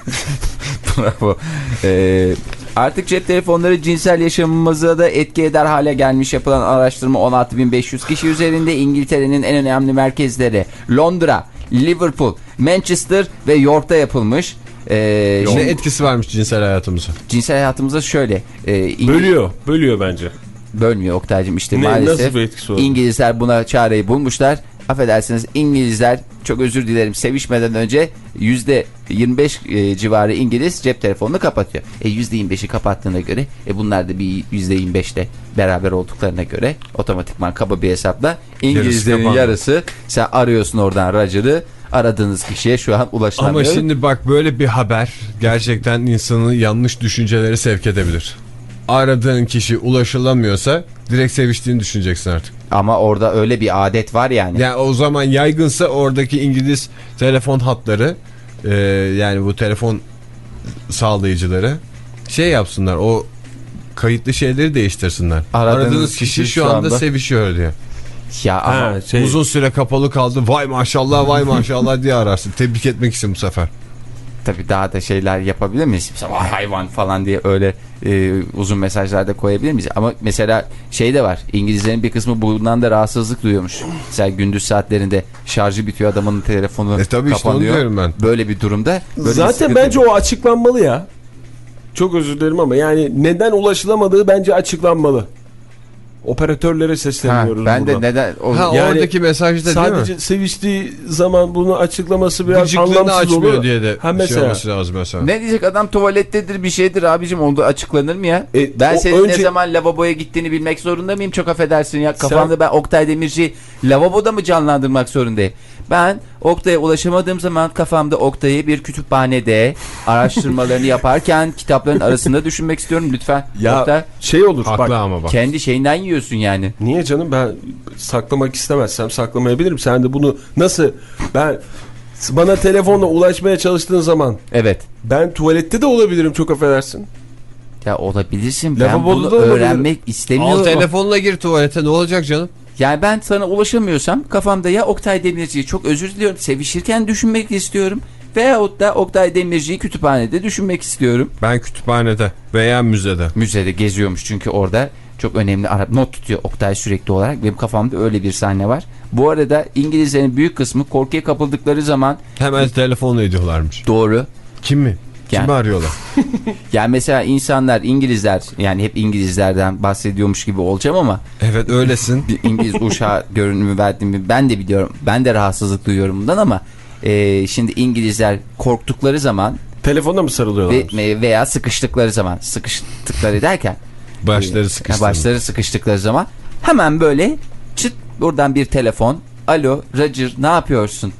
[SPEAKER 4] Bravo. Ee, artık cep telefonları cinsel yaşamımıza da etki eder hale gelmiş yapılan araştırma 16.500 kişi üzerinde İngiltere'nin en önemli merkezleri Londra, Liverpool, Manchester ve York'ta yapılmış. Ee,
[SPEAKER 1] Ne
[SPEAKER 4] şimdi
[SPEAKER 1] etkisi varmış cinsel hayatımıza?
[SPEAKER 4] cinsel hayatımıza şöyle. E, İngil-
[SPEAKER 3] Bölüyor. Bölüyor bence.
[SPEAKER 4] Bölmüyor Oktay'cım işte
[SPEAKER 3] Ne-
[SPEAKER 4] maalesef.
[SPEAKER 3] nasıl bir etkisi?
[SPEAKER 4] İngilizler buna çareyi bulmuşlar. Affedersiniz İngilizler çok özür dilerim sevişmeden önce %25 e, civarı İngiliz cep telefonunu kapatıyor. E %25'i kapattığına göre e bunlar da bir %25'te beraber olduklarına göre otomatikman kaba bir hesapla İngilizlerin
[SPEAKER 1] kapandı.
[SPEAKER 4] yarısı sen arıyorsun oradan Roger'ı aradığınız kişiye şu an
[SPEAKER 1] Ama
[SPEAKER 4] ulaşılamıyor.
[SPEAKER 1] şimdi bak böyle bir haber gerçekten insanı yanlış düşüncelere sevk edebilir. Aradığın kişi ulaşılamıyorsa direkt seviştiğini düşüneceksin artık.
[SPEAKER 4] Ama orada öyle bir adet var yani.
[SPEAKER 1] Yani o zaman yaygınsa oradaki İngiliz telefon hatları e, yani bu telefon sağlayıcıları şey yapsınlar o kayıtlı şeyleri değiştirsinler.
[SPEAKER 4] Aradığınız
[SPEAKER 1] Aradığınız kişi
[SPEAKER 4] kişi
[SPEAKER 1] şu anda,
[SPEAKER 4] anda-
[SPEAKER 1] sevişiyor diyor.
[SPEAKER 4] Ya ama
[SPEAKER 3] Ha, şey,
[SPEAKER 1] Uzun süre kapalı kaldı vay maşallah vay maşallah diye ararsın. Tebrik etmek için bu sefer.
[SPEAKER 4] Tabii daha da şeyler yapabilir miyiz? Mesela "Vay hayvan falan diye öyle e, uzun mesajlar da koyabilir miyiz? Ama mesela şey de var. İngilizlerin bir kısmı bundan da rahatsızlık duyuyormuş. Mesela gündüz saatlerinde şarjı bitiyor adamın telefonu
[SPEAKER 1] E tabii işte
[SPEAKER 4] kapanıyor.
[SPEAKER 1] diyorum ben.
[SPEAKER 4] Böyle bir durumda. Böyle bir
[SPEAKER 3] Zaten
[SPEAKER 4] sıkıntı-
[SPEAKER 3] bence o açıklanmalı ya. Çok özür dilerim ama yani neden ulaşılamadığı bence açıklanmalı. Operatörlere
[SPEAKER 4] Ha,
[SPEAKER 3] sesleniyoruz
[SPEAKER 4] ben de
[SPEAKER 3] burada.
[SPEAKER 4] neden o,
[SPEAKER 1] Ha
[SPEAKER 3] Yani
[SPEAKER 1] oradaki mesajda değil mi?
[SPEAKER 3] Sadece seviştiği zaman bunu açıklaması biraz
[SPEAKER 1] Gıcıklığını
[SPEAKER 3] anlamsız
[SPEAKER 1] açmıyor
[SPEAKER 3] olur.
[SPEAKER 1] diye de
[SPEAKER 3] ha
[SPEAKER 1] şey
[SPEAKER 3] mesela.
[SPEAKER 1] olması lazım mesela.
[SPEAKER 4] ne diyecek adam tuvalettedir bir şeydir abicim onda açıklanır mı ya?
[SPEAKER 3] E,
[SPEAKER 4] ben
[SPEAKER 3] o
[SPEAKER 4] senin ne
[SPEAKER 3] önce-
[SPEAKER 4] zaman lavaboya gittiğini bilmek zorunda mıyım? Çok affedersin ya. Kafamda ben Oktay Demirci lavaboda mı canlandırmak zorundayım? Ben Oktay'a ulaşamadığım zaman kafamda Oktay'ı bir kütüphanede araştırmalarını yaparken kitapların arasında düşünmek istiyorum lütfen.
[SPEAKER 3] Ya
[SPEAKER 4] Oktay
[SPEAKER 3] şey olur
[SPEAKER 1] Haklı
[SPEAKER 3] bak.
[SPEAKER 1] ama bak.
[SPEAKER 4] kendi şeyinden yiyorsun yani.
[SPEAKER 3] Niye canım ben saklamak istemezsem saklamayabilirim. Sen de bunu nasıl ben bana telefonla ulaşmaya çalıştığın zaman
[SPEAKER 4] Evet.
[SPEAKER 3] ben tuvalette de olabilirim çok affedersin.
[SPEAKER 4] Ya olabilirsin. Ben
[SPEAKER 3] Lavaboda
[SPEAKER 4] bunu
[SPEAKER 3] da olabilir.
[SPEAKER 4] öğrenmek istemiyorum.
[SPEAKER 1] Al telefonla gir tuvalete ne olacak canım?
[SPEAKER 4] Yani ben sana ulaşamıyorsam kafamda ya Oktay Demirci'yi çok özür diliyorum sevişirken düşünmek istiyorum. Veyahut da Oktay Demirci'yi kütüphanede düşünmek istiyorum.
[SPEAKER 1] Ben kütüphanede veya müzede.
[SPEAKER 4] Müzede geziyormuş çünkü orada çok önemli Arap not tutuyor Oktay sürekli olarak. Benim kafamda öyle bir sahne var. Bu arada İngilizlerin büyük kısmı korkuya kapıldıkları zaman
[SPEAKER 1] Hemen telefonla ediyorlarmış.
[SPEAKER 4] doğru.
[SPEAKER 1] Kim mi?
[SPEAKER 4] Yani-
[SPEAKER 1] Kimi arıyorlar?
[SPEAKER 4] Yani mesela insanlar İngilizler yani hep İngilizlerden bahsediyormuş gibi olacağım ama
[SPEAKER 1] Evet öylesin.
[SPEAKER 4] bir İngiliz uşağı görünümü verdiğimi ben de biliyorum. Ben de rahatsızlık duyuyorum bundan ama e, şimdi İngilizler korktukları zaman
[SPEAKER 3] Telefonda mı sarılıyorlar?
[SPEAKER 4] ve, veya sıkıştıkları zaman sıkıştıkları derken
[SPEAKER 1] Başları
[SPEAKER 4] e,
[SPEAKER 1] sıkıştı.
[SPEAKER 4] başları sıkıştıkları zaman hemen böyle çıt buradan bir telefon alo Roger ne yapıyorsun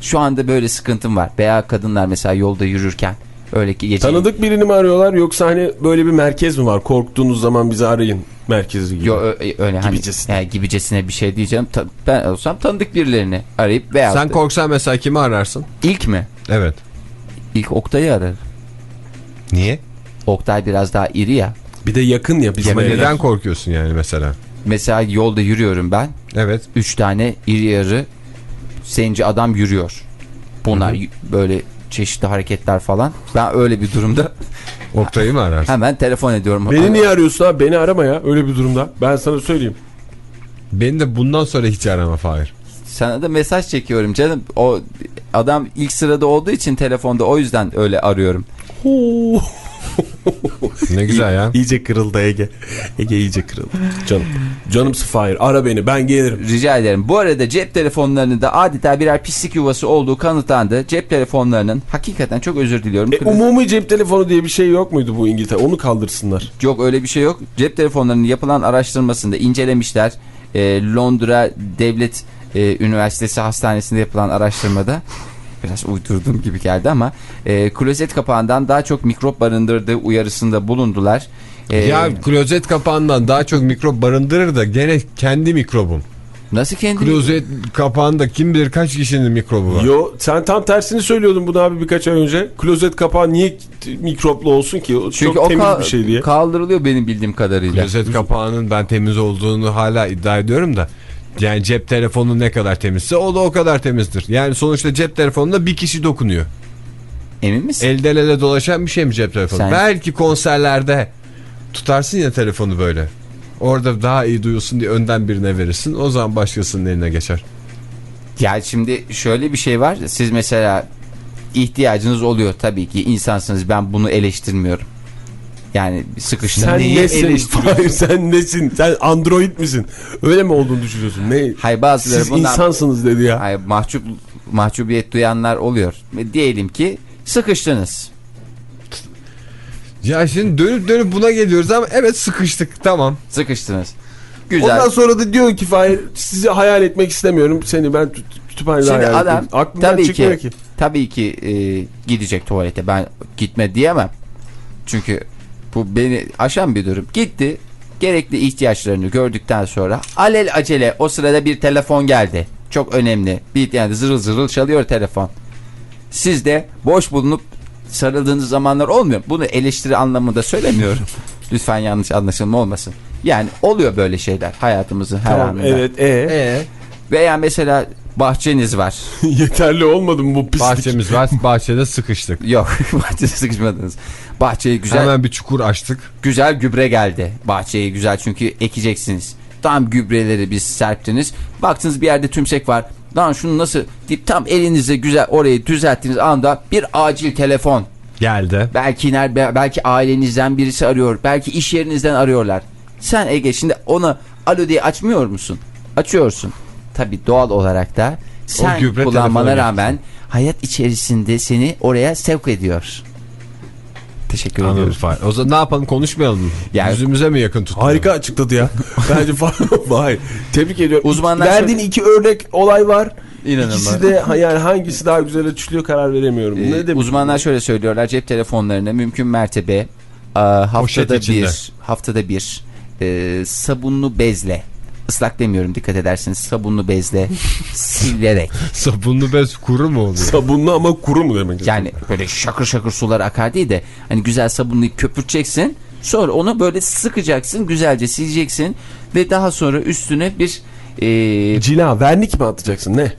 [SPEAKER 4] şu anda böyle sıkıntım var veya kadınlar mesela yolda yürürken öyle ki gece
[SPEAKER 3] Tanıdık birini mi arıyorlar yoksa hani böyle bir merkez mi var? Korktuğunuz zaman bizi arayın merkezi gibi.
[SPEAKER 4] Yo, ö- öyle hani
[SPEAKER 3] Gibicesine.
[SPEAKER 4] yani gibicesine bir şey diyeceğim. Ta- ben olsam tanıdık birilerini arayıp veya
[SPEAKER 1] Sen korksan mesela kimi ararsın?
[SPEAKER 4] ilk mi?
[SPEAKER 1] Evet.
[SPEAKER 4] İlk Oktay'ı arar.
[SPEAKER 1] Niye?
[SPEAKER 4] Oktay biraz daha iri ya.
[SPEAKER 3] Bir de yakın ya bizim
[SPEAKER 1] Ama
[SPEAKER 3] evler.
[SPEAKER 1] neden korkuyorsun yani mesela?
[SPEAKER 4] Mesela yolda yürüyorum ben.
[SPEAKER 1] Evet.
[SPEAKER 4] Üç tane iri yarı zenci adam yürüyor. Bunlar y- böyle çeşitli hareketler falan. Ben öyle bir durumda
[SPEAKER 1] Oktay'ı mı ararsın?
[SPEAKER 4] hemen telefon ediyorum.
[SPEAKER 3] Beni niye arıyorsun abi? Beni arama ya öyle bir durumda. Ben sana söyleyeyim.
[SPEAKER 1] Beni de bundan sonra hiç arama Fahir.
[SPEAKER 4] Sana da mesaj çekiyorum canım. O adam ilk sırada olduğu için telefonda o yüzden öyle arıyorum.
[SPEAKER 1] Ne güzel ya.
[SPEAKER 3] İyice kırıldı Ege. Ege iyice kırıldı. Canım. Canım Fahir ara beni ben gelirim.
[SPEAKER 4] Rica ederim. Bu arada cep telefonlarının da adeta birer pislik yuvası olduğu kanıtlandı. Cep telefonlarının hakikaten çok özür diliyorum.
[SPEAKER 3] E, umumi cep telefonu diye bir şey yok muydu bu İngiltere? Onu kaldırsınlar.
[SPEAKER 4] Yok öyle bir şey yok. Cep telefonlarının yapılan araştırmasında incelemişler. Ee, Londra Devlet e, Üniversitesi Hastanesi'nde yapılan araştırmada biraz uydurduğum gibi geldi ama e, klozet kapağından daha çok mikrop barındırdığı uyarısında bulundular. Ee,
[SPEAKER 1] Ya klozet kapağından daha çok mikrop barındırır da gene kendi mikrobum.
[SPEAKER 4] nasıl kendi
[SPEAKER 1] Klozet kapağında kim bilir kaç kişinin mikrobu var.
[SPEAKER 3] Yo sen tam tersini söylüyordun bunu abi birkaç ay önce. Klozet kapağı niye mikroplu olsun ki? O
[SPEAKER 4] Çünkü
[SPEAKER 3] çok
[SPEAKER 4] o
[SPEAKER 3] temiz bir şey diye.
[SPEAKER 4] kaldırılıyor benim bildiğim kadarıyla.
[SPEAKER 1] Klozet kapağının ben temiz olduğunu hala iddia ediyorum da Yani cep telefonu ne kadar temizse o da o kadar temizdir. Yani sonuçta cep telefonunda bir kişi dokunuyor.
[SPEAKER 4] Emin misin?
[SPEAKER 1] Elden ele dolaşan bir şey mi cep telefonu?
[SPEAKER 4] Sen-
[SPEAKER 1] Belki konserlerde tutarsın ya telefonu böyle. Orada daha iyi duyulsun diye önden birine verirsin. O zaman başkasının eline geçer.
[SPEAKER 4] Ya şimdi şöyle bir şey var. Siz mesela ihtiyacınız oluyor tabii ki insansınız. Ben bunu eleştirmiyorum. Yani sıkıştım.
[SPEAKER 3] Sen
[SPEAKER 4] Neyi
[SPEAKER 3] nesin? Hayır sen nesin? Sen android misin? Öyle mi olduğunu düşünüyorsun? Ne?
[SPEAKER 4] Hayır bazıları
[SPEAKER 3] Siz
[SPEAKER 4] bundan
[SPEAKER 3] insansınız dedi ya.
[SPEAKER 4] hayır, mahcup mahcubiyet duyanlar oluyor. Diyelim ki sıkıştınız.
[SPEAKER 1] Ya şimdi dönüp dönüp buna geliyoruz ama evet sıkıştık tamam.
[SPEAKER 4] Sıkıştınız. Güzel.
[SPEAKER 3] Ondan sonra da diyor ki Fahir sizi hayal etmek istemiyorum. Seni ben kütüphanede
[SPEAKER 4] Şimdi
[SPEAKER 3] hayal
[SPEAKER 4] adam
[SPEAKER 3] Aklımdan
[SPEAKER 4] tabii
[SPEAKER 3] çıkmıyor
[SPEAKER 4] ki,
[SPEAKER 3] ki.
[SPEAKER 4] tabii ki e, gidecek tuvalete. Ben gitme diyemem. Çünkü bu beni aşan bir durum. Gitti. Gerekli ihtiyaçlarını gördükten sonra alel acele o sırada bir telefon geldi. Çok önemli. Bir yani zırıl zırıl çalıyor telefon. Siz de boş bulunup sarıldığınız zamanlar olmuyor. Bunu eleştiri anlamında söylemiyorum. Lütfen yanlış anlaşılma olmasın. Yani oluyor böyle şeyler hayatımızın her
[SPEAKER 3] Tamam
[SPEAKER 4] anında.
[SPEAKER 3] evet e
[SPEAKER 1] Ee,
[SPEAKER 4] Veya mesela bahçeniz var.
[SPEAKER 3] yeterli olmadı mı bu pislik?
[SPEAKER 1] bahçemiz var bahçede sıkıştık.
[SPEAKER 4] Yok bahçede sıkışmadınız. Bahçeye güzel
[SPEAKER 1] Hemen bir çukur açtık.
[SPEAKER 4] güzel gübre geldi. Bahçeye güzel çünkü ekeceksiniz. Tam gübreleri biz serptiniz. Baktınız bir yerde tümsek var. Lan şunu nasıl deyip tam elinizle güzel orayı düzelttiğiniz anda bir acil telefon.
[SPEAKER 1] Geldi.
[SPEAKER 4] Belki belki ailenizden birisi arıyor. Belki iş yerinizden arıyorlar. Sen Ege şimdi ona alo diye açmıyor musun? Açıyorsun. Tabii doğal olarak da sen kullanmana rağmen hayat içerisinde seni oraya sevk ediyor. Teşekkür
[SPEAKER 1] Anladım
[SPEAKER 4] ediyoruz.
[SPEAKER 1] Fahir. O zaman ne yapalım konuşmayalım mı?
[SPEAKER 4] Yani-
[SPEAKER 1] Yüzümüze mi yakın tutuyor?
[SPEAKER 3] Harika açıkladı ya. Bence Fahir. Tebrik ediyorum.
[SPEAKER 4] Uzmanlar
[SPEAKER 3] Verdiğin
[SPEAKER 4] şöyle-
[SPEAKER 3] iki örnek olay var.
[SPEAKER 4] İnanılmaz.
[SPEAKER 3] İkisi de yani hangisi daha güzel açıklıyor karar veremiyorum.
[SPEAKER 4] Ee,
[SPEAKER 3] ne demek?
[SPEAKER 4] uzmanlar şöyle söylüyorlar cep telefonlarına mümkün mertebe e, haftada bir haftada bir e, sabunlu bezle ıslak demiyorum dikkat edersiniz sabunlu bezle silerek
[SPEAKER 1] Sabunlu bez kuru mu oluyor?
[SPEAKER 3] Sabunlu ama kuru mu demek?
[SPEAKER 4] yani böyle şakır şakır sular akar değil de hani güzel sabunlayıp köpürteceksin sonra onu böyle sıkacaksın güzelce sileceksin ve daha sonra üstüne bir e,
[SPEAKER 3] Cila, vernik mi atacaksın ne?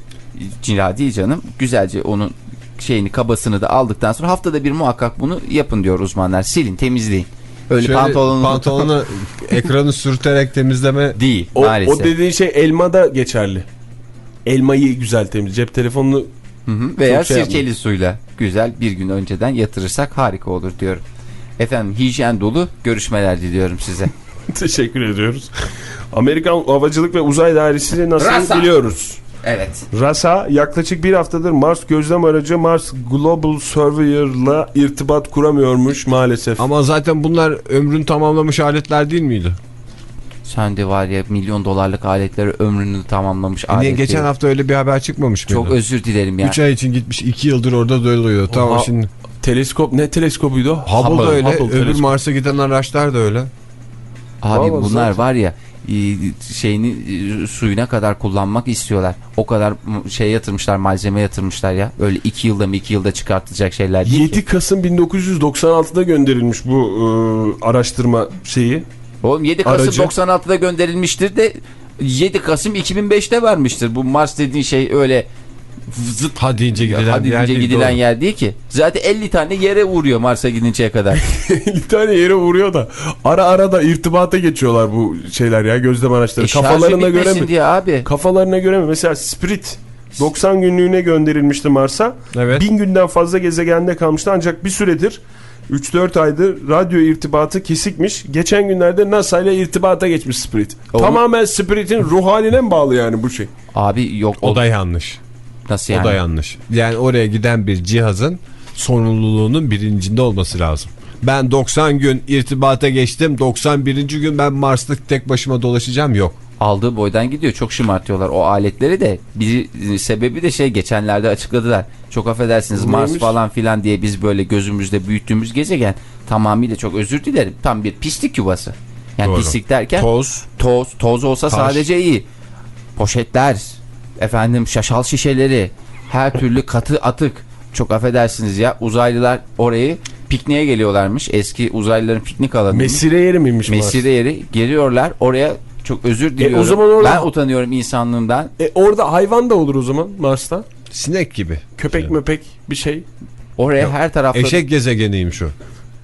[SPEAKER 4] cila değil canım güzelce onun şeyini kabasını da aldıktan sonra haftada bir muhakkak bunu yapın diyor uzmanlar silin temizleyin. Öyle
[SPEAKER 1] Şöyle
[SPEAKER 4] pantolonu
[SPEAKER 1] pantolonu ekranı sürterek temizleme
[SPEAKER 4] değil
[SPEAKER 3] O,
[SPEAKER 4] maalesef.
[SPEAKER 3] o dediğin şey elmada geçerli. Elmayı güzel temiz. Cep telefonunu
[SPEAKER 4] Hı hı. Veya
[SPEAKER 3] şey
[SPEAKER 4] sirkeli suyla güzel bir gün önceden yatırırsak harika olur diyorum. Efendim hijyen dolu görüşmeler diliyorum size.
[SPEAKER 3] teşekkür ediyoruz. Amerikan Havacılık ve Uzay Dairesi'ni nasıl
[SPEAKER 4] Rasa.
[SPEAKER 3] biliyoruz?
[SPEAKER 4] Evet.
[SPEAKER 3] RASA yaklaşık bir haftadır Mars gözlem aracı Mars Global Surveyor'la irtibat kuramıyormuş maalesef.
[SPEAKER 1] Ama zaten bunlar ömrünü tamamlamış aletler değil miydi?
[SPEAKER 4] Sen de var ya milyon dolarlık aletleri ömrünü tamamlamış
[SPEAKER 1] Niye
[SPEAKER 4] alet.
[SPEAKER 1] geçen hafta öyle bir haber çıkmamış mıydı?
[SPEAKER 4] Çok özür dilerim ya.
[SPEAKER 1] 3 ay için gitmiş 2 yıldır orada duruyor. Tamam şimdi
[SPEAKER 3] Teleskop ne teleskopuydu? o?
[SPEAKER 1] Hubble, da
[SPEAKER 3] Hubble,
[SPEAKER 1] öyle.
[SPEAKER 3] Hubble
[SPEAKER 1] öbür. Mars'a giden araçlar da öyle.
[SPEAKER 4] Abi
[SPEAKER 3] Vallahi
[SPEAKER 4] bunlar
[SPEAKER 3] zaten.
[SPEAKER 4] var ya e, şeyini e, suyuna kadar kullanmak istiyorlar. O kadar şey yatırmışlar malzeme yatırmışlar ya. Öyle iki yılda mı iki yılda çıkartılacak şeyler değil
[SPEAKER 3] 7
[SPEAKER 4] ki.
[SPEAKER 3] Kasım 1996'da gönderilmiş bu e, araştırma şeyi.
[SPEAKER 4] Oğlum 7 Kasım
[SPEAKER 3] Aracı.
[SPEAKER 4] 96'da gönderilmiştir de 7 Kasım 2005'te varmıştır. Bu Mars dediğin şey öyle zıt
[SPEAKER 1] Ha deyince gidilen
[SPEAKER 4] hadi
[SPEAKER 1] yer
[SPEAKER 4] deyince
[SPEAKER 1] değil,
[SPEAKER 4] gidilen
[SPEAKER 1] doğru.
[SPEAKER 4] yer değil ki. Zaten 50 tane yere uğruyor Mars'a gidinceye kadar.
[SPEAKER 3] 50 tane yere vuruyor da ara ara da irtibata geçiyorlar bu şeyler ya gözlem araçları.
[SPEAKER 4] E,
[SPEAKER 3] Kafalarına göre mi?
[SPEAKER 4] diye abi.
[SPEAKER 3] Kafalarına göre mi? Mesela Spirit 90 günlüğüne gönderilmişti Mars'a.
[SPEAKER 1] Evet.
[SPEAKER 3] 1000 günden fazla gezegende kalmıştı ancak bir süredir 3-4 aydır radyo irtibatı kesikmiş. Geçen günlerde NASA ile irtibata geçmiş Spirit.
[SPEAKER 4] Oğlum-
[SPEAKER 3] Tamamen Spirit'in ruh haline mi bağlı yani bu şey?
[SPEAKER 4] Abi yok
[SPEAKER 1] O da yanlış.
[SPEAKER 4] Nasıl
[SPEAKER 1] O
[SPEAKER 4] yani?
[SPEAKER 1] da yanlış. Yani oraya giden bir cihazın sorumluluğunun bilincinde olması lazım. Ben 90 gün irtibata geçtim. 91. gün ben Mars'ta tek başıma dolaşacağım. Yok.
[SPEAKER 4] aldığı boydan gidiyor. Çok şımartıyorlar o aletleri de. Bir sebebi de şey geçenlerde açıkladılar. Çok affedersiniz Mars
[SPEAKER 3] Neymiş?
[SPEAKER 4] falan filan diye biz böyle gözümüzde büyüttüğümüz gezegen tamamıyla çok özür dilerim. Tam bir pislik yuvası. Yani
[SPEAKER 1] Doğru.
[SPEAKER 4] pislik derken
[SPEAKER 1] Toz.
[SPEAKER 4] toz toz olsa
[SPEAKER 1] Taş.
[SPEAKER 4] sadece iyi. Poşetler, efendim şaşal şişeleri, her türlü katı atık. Çok affedersiniz ya uzaylılar orayı pikniğe geliyorlarmış. Eski uzaylıların piknik alanı.
[SPEAKER 3] Mesire yeri miymiş?
[SPEAKER 4] Mesire yeri geliyorlar oraya Çok özür diliyorum.
[SPEAKER 3] E, zaman orada-
[SPEAKER 4] Ben utanıyorum insanlığımdan.
[SPEAKER 3] E orada hayvan da olur o zaman Mars'ta.
[SPEAKER 1] Sinek gibi.
[SPEAKER 3] Köpek möpek bir şey.
[SPEAKER 4] Oraya her tarafta
[SPEAKER 1] Eşek gezegeniymiş o.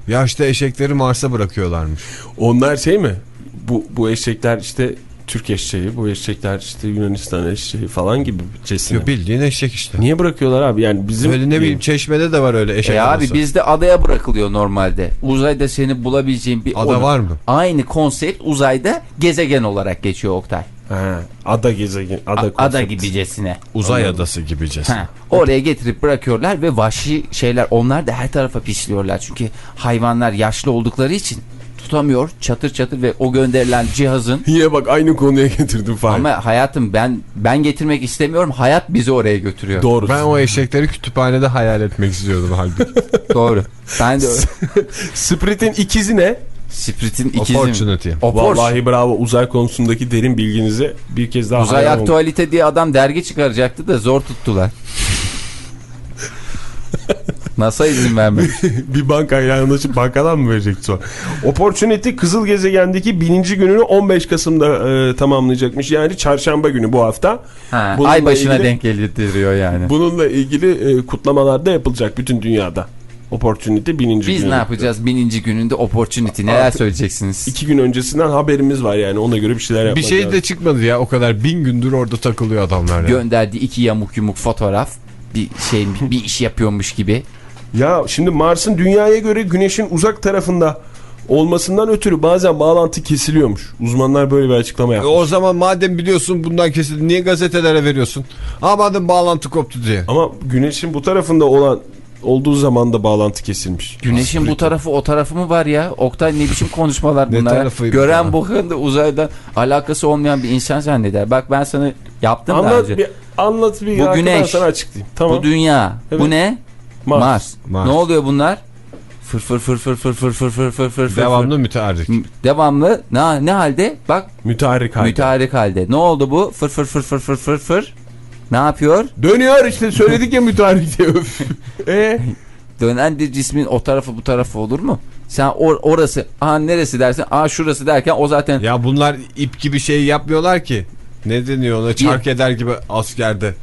[SPEAKER 1] Yaşta eşekleri Mars'a bırakıyorlarmış.
[SPEAKER 3] Onlar şey mi? Bu, bu eşekler işte Türk eşeği, bu eşekler işte Yunanistan eşeği falan gibi cesine.
[SPEAKER 1] Yo, bildiğin eşek işte.
[SPEAKER 3] Niye bırakıyorlar abi? Yani bizim
[SPEAKER 1] Öyle ne bileyim çeşmede de var öyle eşek
[SPEAKER 4] E abi bizde adaya bırakılıyor normalde. Uzayda seni bulabileceğin bir
[SPEAKER 1] Ada var mı?
[SPEAKER 4] Aynı konsept uzayda gezegen olarak geçiyor Oktay.
[SPEAKER 3] Ha, ada gezegen, ada,
[SPEAKER 4] A- ada gibicesine.
[SPEAKER 1] Uzay adası gibicesi.
[SPEAKER 4] Ha, oraya getirip bırakıyorlar ve vahşi şeyler onlar da her tarafa pisliyorlar. Çünkü hayvanlar yaşlı oldukları için tutamıyor çatır çatır ve o gönderilen cihazın
[SPEAKER 3] Yine bak aynı konuya getirdim falan.
[SPEAKER 4] ama hayatım ben ben getirmek istemiyorum hayat bizi oraya götürüyor.
[SPEAKER 3] Doğru.
[SPEAKER 1] Ben o eşekleri kütüphanede hayal etmek istiyordum halbuki.
[SPEAKER 4] Doğru. Ben de
[SPEAKER 3] Sprit'in ikizi ne?
[SPEAKER 4] Sprit'in ikizi. mi?
[SPEAKER 1] Opportunity.
[SPEAKER 4] O Porsche.
[SPEAKER 3] Vallahi bravo uzay konusundaki derin bilginize bir kez daha
[SPEAKER 4] Uzay aktualite diye adam dergi çıkaracaktı da zor tuttular. NASA izin vermedi.
[SPEAKER 3] bir bankayla anlaşıp bankadan mı verecekti sonra? Opportunity Kızıl Gezegen'deki bininci gününü 15 Kasım'da e, tamamlayacakmış. Yani çarşamba günü bu hafta.
[SPEAKER 4] Ha,
[SPEAKER 3] Bununla
[SPEAKER 4] ay başına
[SPEAKER 3] ilgili-
[SPEAKER 4] denk getiriyor yani.
[SPEAKER 3] Bununla ilgili e, kutlamalar da yapılacak bütün dünyada. Opportunity bininci
[SPEAKER 4] Biz
[SPEAKER 3] günü.
[SPEAKER 4] ne yapacağız bininci gününde opportunity neler
[SPEAKER 3] Artık-
[SPEAKER 4] söyleyeceksiniz?
[SPEAKER 3] İki gün öncesinden haberimiz var yani ona göre bir şeyler yapmak
[SPEAKER 1] Bir şey
[SPEAKER 3] lazım.
[SPEAKER 1] de çıkmadı ya o kadar bin gündür orada takılıyor adamlar ya.
[SPEAKER 4] Gönderdiği iki yamuk yumuk fotoğraf bir şey bir iş yapıyormuş gibi.
[SPEAKER 3] Ya şimdi Mars'ın dünyaya göre güneşin uzak tarafında olmasından ötürü bazen bağlantı kesiliyormuş. Uzmanlar böyle bir açıklama
[SPEAKER 1] E
[SPEAKER 3] yapmış.
[SPEAKER 1] o zaman madem biliyorsun bundan kesildi niye gazetelere veriyorsun? Ha madem bağlantı koptu diye.
[SPEAKER 3] Ama güneşin bu tarafında olan olduğu zaman da bağlantı kesilmiş.
[SPEAKER 4] Güneşin bu tarafı o tarafı mı var ya? Oktay ne biçim konuşmalar bunlar? Gören
[SPEAKER 1] ya?
[SPEAKER 4] bakın da uzaydan alakası olmayan bir insan zanneder. Bak ben sana yaptım daha
[SPEAKER 3] Anlat
[SPEAKER 4] önce.
[SPEAKER 3] bir, anlat bir
[SPEAKER 4] Bu güneş.
[SPEAKER 3] sana açıklayayım. Tamam.
[SPEAKER 4] Bu dünya.
[SPEAKER 3] Evet.
[SPEAKER 4] Bu ne?
[SPEAKER 3] Mars.
[SPEAKER 4] Mars.
[SPEAKER 1] Mars.
[SPEAKER 4] Ne oluyor bunlar? Fır fır fır fır fır fır fır fır fır fır fır.
[SPEAKER 1] Devamlı.
[SPEAKER 4] M- Devamlı. Ne, ne halde? Bak
[SPEAKER 3] Müteharrik halde.
[SPEAKER 4] müteahhit halde. Ne oldu bu? Fır fır fır fır fır fır fır. Ne yapıyor?
[SPEAKER 3] Dönüyor işte söyledik ya müteharrik diye. E
[SPEAKER 4] Dönen bir cismin o tarafı bu tarafı olur mu? Sen or orası, aha neresi dersin, aha şurası derken o zaten
[SPEAKER 1] Ya bunlar ip gibi şey yapmıyorlar ki. Ne deniyor ona çark eder gibi askerde.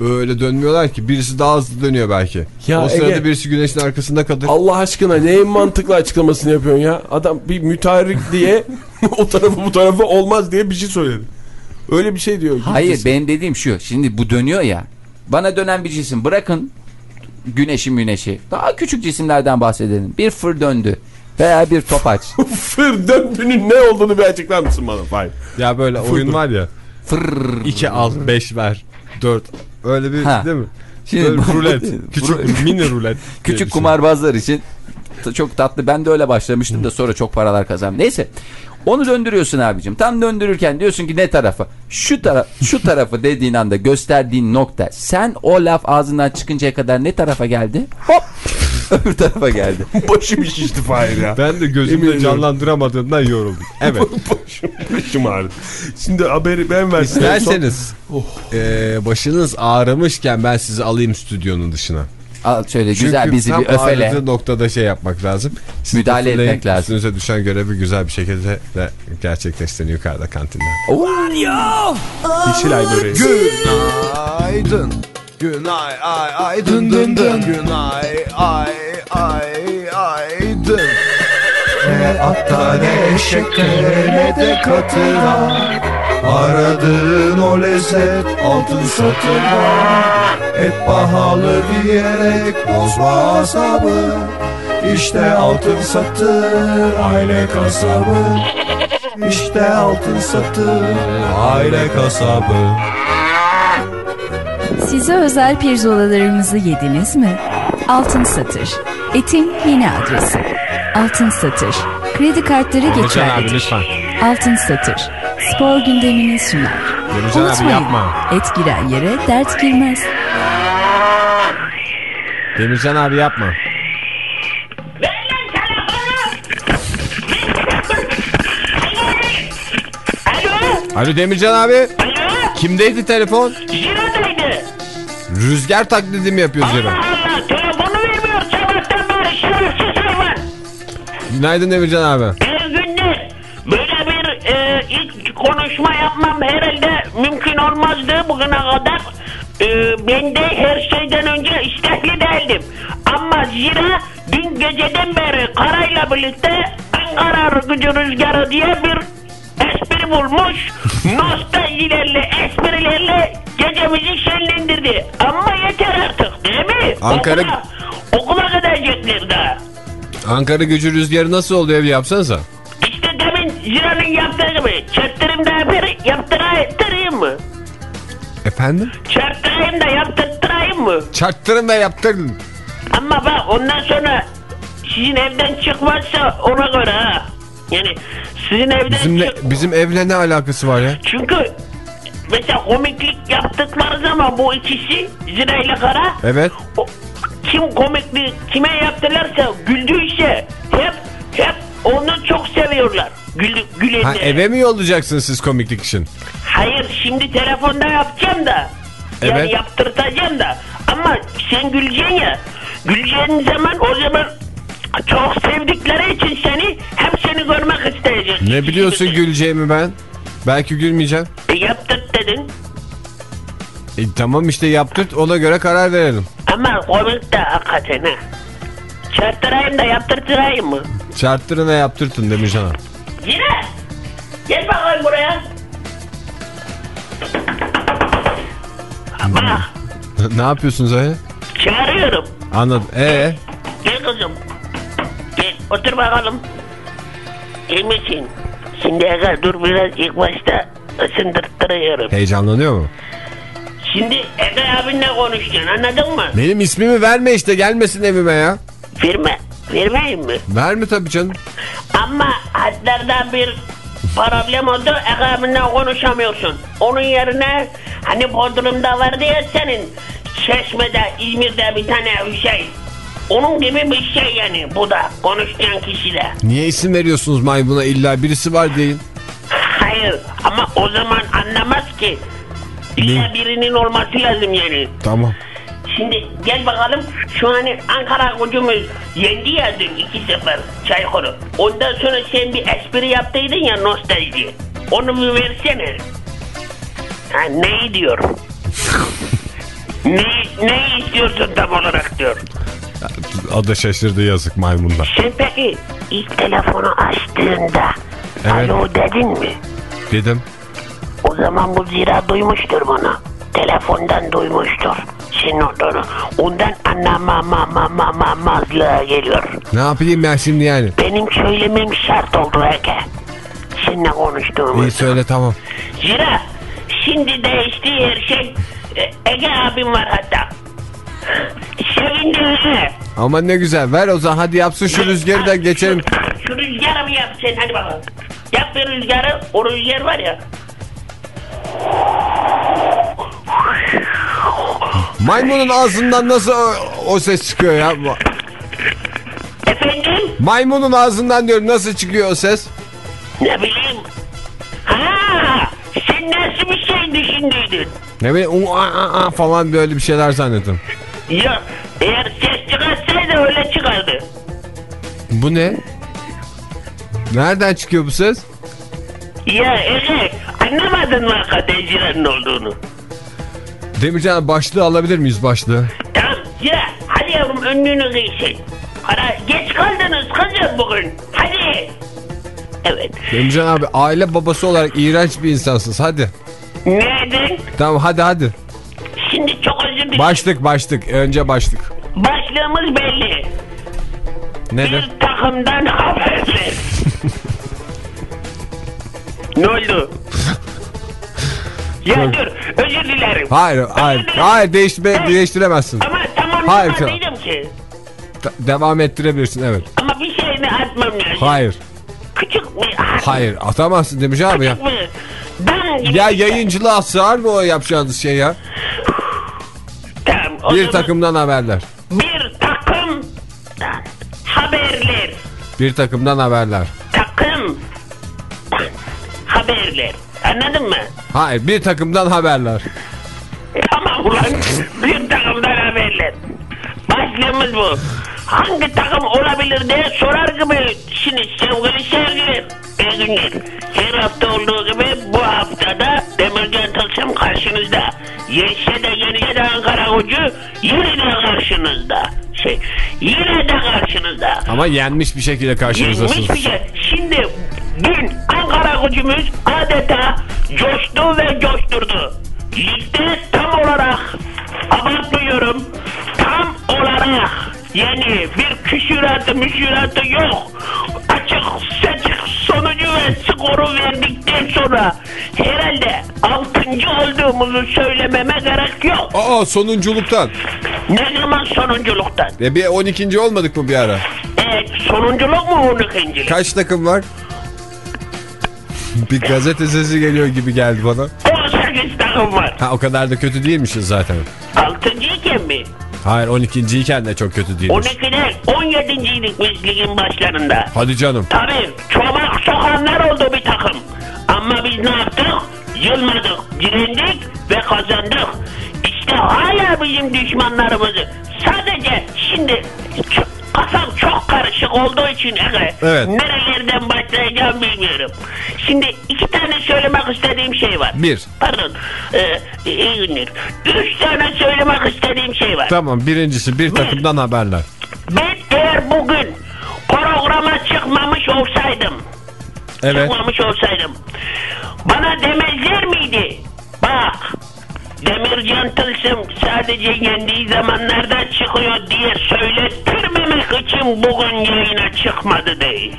[SPEAKER 1] Öyle dönmüyorlar ki. Birisi daha hızlı dönüyor belki.
[SPEAKER 3] Ya
[SPEAKER 1] o sırada
[SPEAKER 3] Ege-
[SPEAKER 1] birisi güneşin arkasında kalır.
[SPEAKER 3] Allah aşkına neyin mantıklı açıklamasını yapıyorsun ya? Adam bir müteharrik diye o tarafı bu tarafı olmaz diye bir şey söyledi. Öyle bir şey diyor.
[SPEAKER 4] Hayır
[SPEAKER 3] Gitsin.
[SPEAKER 4] benim dediğim şu. Şimdi bu dönüyor ya. Bana dönen bir cisim bırakın güneşi müneşi. Daha küçük cisimlerden bahsedelim. Bir fır döndü. Veya bir topaç.
[SPEAKER 3] Fır döndüğünün ne olduğunu bir açıklar mısın bana? Hayır.
[SPEAKER 1] Ya böyle oyun var ya.
[SPEAKER 4] Fır.
[SPEAKER 1] 2 al 5 ver 4. Öyle bir
[SPEAKER 4] Ha.
[SPEAKER 1] değil mi?
[SPEAKER 4] Şimdi
[SPEAKER 1] Böyle rulet. Küçük mini rulet.
[SPEAKER 4] Küçük
[SPEAKER 1] şey.
[SPEAKER 4] kumarbazlar için çok tatlı. Ben de öyle başlamıştım da sonra çok paralar kazandım. Neyse. Onu döndürüyorsun abicim. Tam döndürürken diyorsun ki ne tarafa? Şu taraf şu tarafı dediğin anda gösterdiğin nokta. Sen o laf ağzından çıkıncaya kadar ne tarafa geldi? Hop. Öbür tarafa geldi.
[SPEAKER 3] Başım şişti Fahir ya.
[SPEAKER 1] Ben de gözümle
[SPEAKER 3] ediyorum.
[SPEAKER 1] canlandıramadığımdan yoruldum. Evet.
[SPEAKER 3] başım, başım ağrıdı. Şimdi haberi ben verdim.
[SPEAKER 1] İsterseniz eee, başınız ağrımışken ben sizi alayım stüdyonun dışına.
[SPEAKER 4] Al şöyle
[SPEAKER 1] Çünkü
[SPEAKER 4] güzel bizi bir öfele.
[SPEAKER 1] ağrıdığı noktada şey yapmak lazım. Siz
[SPEAKER 4] Müdahale etmek lazım.
[SPEAKER 1] Üstünüze düşen görevi güzel bir şekilde de gerçekleştirin yukarıda kantinde.
[SPEAKER 3] Yeşilay böreği.
[SPEAKER 2] Günaydın. Günay ay ay dın dın dın. Günay ay ay ay dın. Ne atta ne eşekte ne de katıra. Aradığın o lezzet altın satına. Et pahalı diyerek bozma asabı. İşte altın satır aile kasabı. İşte altın satır aile kasabı.
[SPEAKER 5] Size özel pirzolalarımızı yediniz mi? Altın Satır. Etin yeni adresi. Altın Satır. Kredi kartları geçerlidir. Altın Satır. Spor gündemini sunar.
[SPEAKER 1] Demircan abi
[SPEAKER 5] Unutmayın,
[SPEAKER 1] yapma.
[SPEAKER 5] et giren yere dert girmez.
[SPEAKER 1] Demircan abi yapma. Alo Demircan abi. Kimdeydi telefon?
[SPEAKER 6] Jiro'daydı.
[SPEAKER 1] Rüzgar taklidi mi yapıyor Zira?
[SPEAKER 6] Allah telefonu vermiyor sabahtan beri şükürsüz hayvan.
[SPEAKER 1] Günaydın Demircan abi.
[SPEAKER 6] Bir günde böyle bir e, ilk konu konuşma yapmam herhalde mümkün olmazdı bugüne kadar. Ee, ben de her şeyden önce istekli değildim. Ama zira dün geceden beri karayla birlikte Ankara gücü rüzgarı diye bir espri bulmuş. Nostaljilerle, esprilerle gecemizi şenlendirdi. Ama yeter artık değil mi?
[SPEAKER 1] Ankara-
[SPEAKER 6] Okula, okula gidecekler daha.
[SPEAKER 1] Ankara gücü rüzgarı nasıl oluyor bir yapsanıza.
[SPEAKER 6] İşte demin Zira'nın yaptığı gibi çarptırayım da bir yaptırayım mı?
[SPEAKER 1] Efendim?
[SPEAKER 6] Çarptırayım da yaptırtırayım mı?
[SPEAKER 1] Çarptırın ve yaptırın.
[SPEAKER 6] Ama bak ondan sonra sizin evden çıkmazsa ona göre ha. Yani sizin evden
[SPEAKER 1] Bizimle,
[SPEAKER 6] çık...
[SPEAKER 1] bizim evle ne alakası var ya?
[SPEAKER 6] Çünkü mesela komiklik yaptıkları zaman bu ikisi Zira ile Kara
[SPEAKER 1] Evet.
[SPEAKER 6] o, kim komiklik kime yaptılarsa güldüyse hep hep onu çok seviyorlar. Gül, gülenleri.
[SPEAKER 1] Ha, eve mi yollayacaksınız siz komiklik için?
[SPEAKER 6] Hayır şimdi telefonda yapacağım da. Yani
[SPEAKER 1] Evet.
[SPEAKER 6] yaptırtacağım da. Ama sen güleceksin ya. Güleceğin zaman o zaman çok sevdikleri için seni hep seni görmek isteyecek.
[SPEAKER 1] Ne biliyorsun güleceğimi ben? Belki gülmeyeceğim.
[SPEAKER 6] E, yaptırt dedin.
[SPEAKER 1] E, tamam işte yaptırt ona göre karar verelim.
[SPEAKER 6] Ama komik de hakikaten ha. Çarptırayım da yaptırtırayım mı?
[SPEAKER 1] Çarptırın ve yaptırtın Demircan abi.
[SPEAKER 6] Yine. Gel bakayım buraya. Bak
[SPEAKER 1] ne yapıyorsunuz öyle?
[SPEAKER 6] çağırıyorum.
[SPEAKER 1] Anladım. Ee,
[SPEAKER 6] Gel kızım. Gel otur bakalım. İyi misin? Şimdi Ega dur biraz ilk başta ısındırttırıyorum.
[SPEAKER 1] heyecanlanıyor mu?
[SPEAKER 6] Şimdi Ega abinle konuşacaksın anladın mı?
[SPEAKER 1] Benim ismimi verme işte gelmesin evime ya.
[SPEAKER 6] Firma. Vermeyeyim mi?
[SPEAKER 1] Verme tabii canım.
[SPEAKER 6] Ama hatlardan bir problem oldu. Ega abinle konuşamıyorsun. Onun yerine hani Bodrum'da vardı ya senin Çeşme'de, İzmir'de bir tane şey. Onun gibi bir şey yani bu da konuşacağın kişi de.
[SPEAKER 1] Niye isim veriyorsunuz maymuna illa birisi var deyin.
[SPEAKER 6] Hayır ama o zaman anlamaz ki. İlla birinin olması lazım yani.
[SPEAKER 1] Tamam.
[SPEAKER 6] Şimdi gel bakalım şu an Ankara gücümüz yendi ya dün 2-0 Çaykur'u. Ondan sonra sen bir espri yaptıydın ya nostalji. Onu bir versene. Ha, neyi diyor? ne, neyi istiyorsun tam olarak diyor.
[SPEAKER 1] Adı şaşırdı yazık maymunda.
[SPEAKER 6] Sen peki ilk telefonu açtığında
[SPEAKER 1] Evet.
[SPEAKER 6] alo dedin mi?
[SPEAKER 1] Dedim.
[SPEAKER 6] O zaman bu zira duymuştur bunu. Telefondan duymuştur. Senin olduğunu. Ondan anlamamamamamazlığa geliyor.
[SPEAKER 1] Ne yapayım ben şimdi yani?
[SPEAKER 6] Benim söylemem şart oldu Ege. Seninle konuştuğumuz.
[SPEAKER 1] İyi söyle tamam.
[SPEAKER 6] Zira şimdi değişti her şey. E, Ege abim var hatta. Sevindim he.
[SPEAKER 1] Ama ne güzel ver o zaman hadi yapsın şu rüzgarı da geçelim.
[SPEAKER 6] Şu, şu rüzgarı mı yap sen hadi bakalım. Yap bir rüzgarı. O rüzgar var ya.
[SPEAKER 1] Maymunun ağzından nasıl o, o ses çıkıyor ya?
[SPEAKER 6] Efendim?
[SPEAKER 1] Maymunun ağzından diyorum nasıl çıkıyor o ses?
[SPEAKER 6] Ne bileyim. Ha, sen nasıl bir şey düşündüydün?
[SPEAKER 1] Ne bileyim "U, a, a, a" falan böyle bir şeyler zannettim.
[SPEAKER 6] Ya eğer ses çıkarsaydı öyle çıkardı.
[SPEAKER 1] Bu ne? Nereden çıkıyor bu ses?
[SPEAKER 6] Ya Ege anlamadın mı Ciran'ın olduğunu?
[SPEAKER 1] Demircan başlığı alabilir miyiz başlığı?
[SPEAKER 6] Tamam ya hadi yavrum önlüğünü giysin. Ara geç kaldınız kızım bugün. Hadi. Evet.
[SPEAKER 1] Demircan abi aile babası olarak iğrenç bir insansınız hadi.
[SPEAKER 6] Neden?
[SPEAKER 1] Tamam hadi hadi.
[SPEAKER 6] Şimdi çok dilerim.
[SPEAKER 1] Başlık başlık önce başlık.
[SPEAKER 6] Başlığımız belli.
[SPEAKER 1] Nedir?
[SPEAKER 6] Bir takımdan haberler. ne oldu? ya dur özür dilerim.
[SPEAKER 1] Hayır hayır
[SPEAKER 6] dilerim.
[SPEAKER 1] hayır değiştirme, değiştiremezsin.
[SPEAKER 6] Ama tamam
[SPEAKER 1] Hayır,
[SPEAKER 6] ki.
[SPEAKER 1] Devam ettirebilirsin evet.
[SPEAKER 6] Ama bir şeyini atmam lazım.
[SPEAKER 1] Hayır
[SPEAKER 6] Küçük mü? Ah,
[SPEAKER 1] hayır atamazsın Demircan abi ya.
[SPEAKER 6] Küçük mü? Dan gibi.
[SPEAKER 1] Ya yayıncılığa sığar mı o yapacağınız şey ya?
[SPEAKER 6] O
[SPEAKER 1] Bir takımdan haberler.
[SPEAKER 6] Bir takım haberler.
[SPEAKER 1] Bir takımdan haberler.
[SPEAKER 6] Takım haberler. Anladın mı?
[SPEAKER 1] Hayır bir takımdan haberler.
[SPEAKER 6] Tamam ulan. Bir takımdan haberler. Başlığımız bu. Hangi takım olabilir diye sorar gibi şimdi sevgili seyirciler. İyi günler. Her hafta olduğu gibi bu hafta Yense de yense de Ankara gücü yine de karşınızda. Şey, yine de karşınızda.
[SPEAKER 1] Ama yenmiş bir şekilde karşınızdasınız.
[SPEAKER 6] Yenmiş bir şey. Şimdi dün Ankara gücümüz adeta coştu ve coşturdu. Ligde tam olarak abartmıyorum. Tam olarak yani bir küsüratı müşüratı yok. Açık seçik sonucu ve skoru verdikten sonra herhalde altıncı olduğumuzu söylememe gerek yok.
[SPEAKER 1] Aa sonunculuktan.
[SPEAKER 6] Ne zaman sonunculuktan?
[SPEAKER 1] E bir 12. olmadık mı bir ara?
[SPEAKER 6] Evet sonunculuk mu on ikincilik?
[SPEAKER 1] Kaç takım var? bir gazete sesi geliyor gibi geldi bana.
[SPEAKER 6] 18 takım var.
[SPEAKER 1] Ha o kadar da kötü değilmişiz zaten.
[SPEAKER 6] Altıncıyken mi?
[SPEAKER 1] Hayır 12. iken de çok kötü değilmiş.
[SPEAKER 6] 12'de 17. biz ligin başlarında.
[SPEAKER 1] Hadi canım.
[SPEAKER 6] Tabii çomak sokanlar oldu bir takım. Ama biz ne yaptık? Yılmadık, direndik ve kazandık. İşte hala bizim düşmanlarımızı sadece şimdi kafam çok karışık olduğu için Ege,
[SPEAKER 1] Evet.
[SPEAKER 6] nerelerden başlayacağım bilmiyorum. Şimdi iki tane söylemek istediğim şey var.
[SPEAKER 1] Bir.
[SPEAKER 6] Pardon, ee, iyi günler. Üç tane söylemek istediğim şey var.
[SPEAKER 1] Tamam birincisi bir takımdan haberler.
[SPEAKER 6] Ben eğer bugün programa çıkmamış olsaydım,
[SPEAKER 1] Evet.
[SPEAKER 6] çıkmamış olsaydım, bana demezler miydi? Bak, Demircan Tılsım sadece yendiği zamanlarda çıkıyor diye söylettirmemek için bugün yayına çıkmadı değil.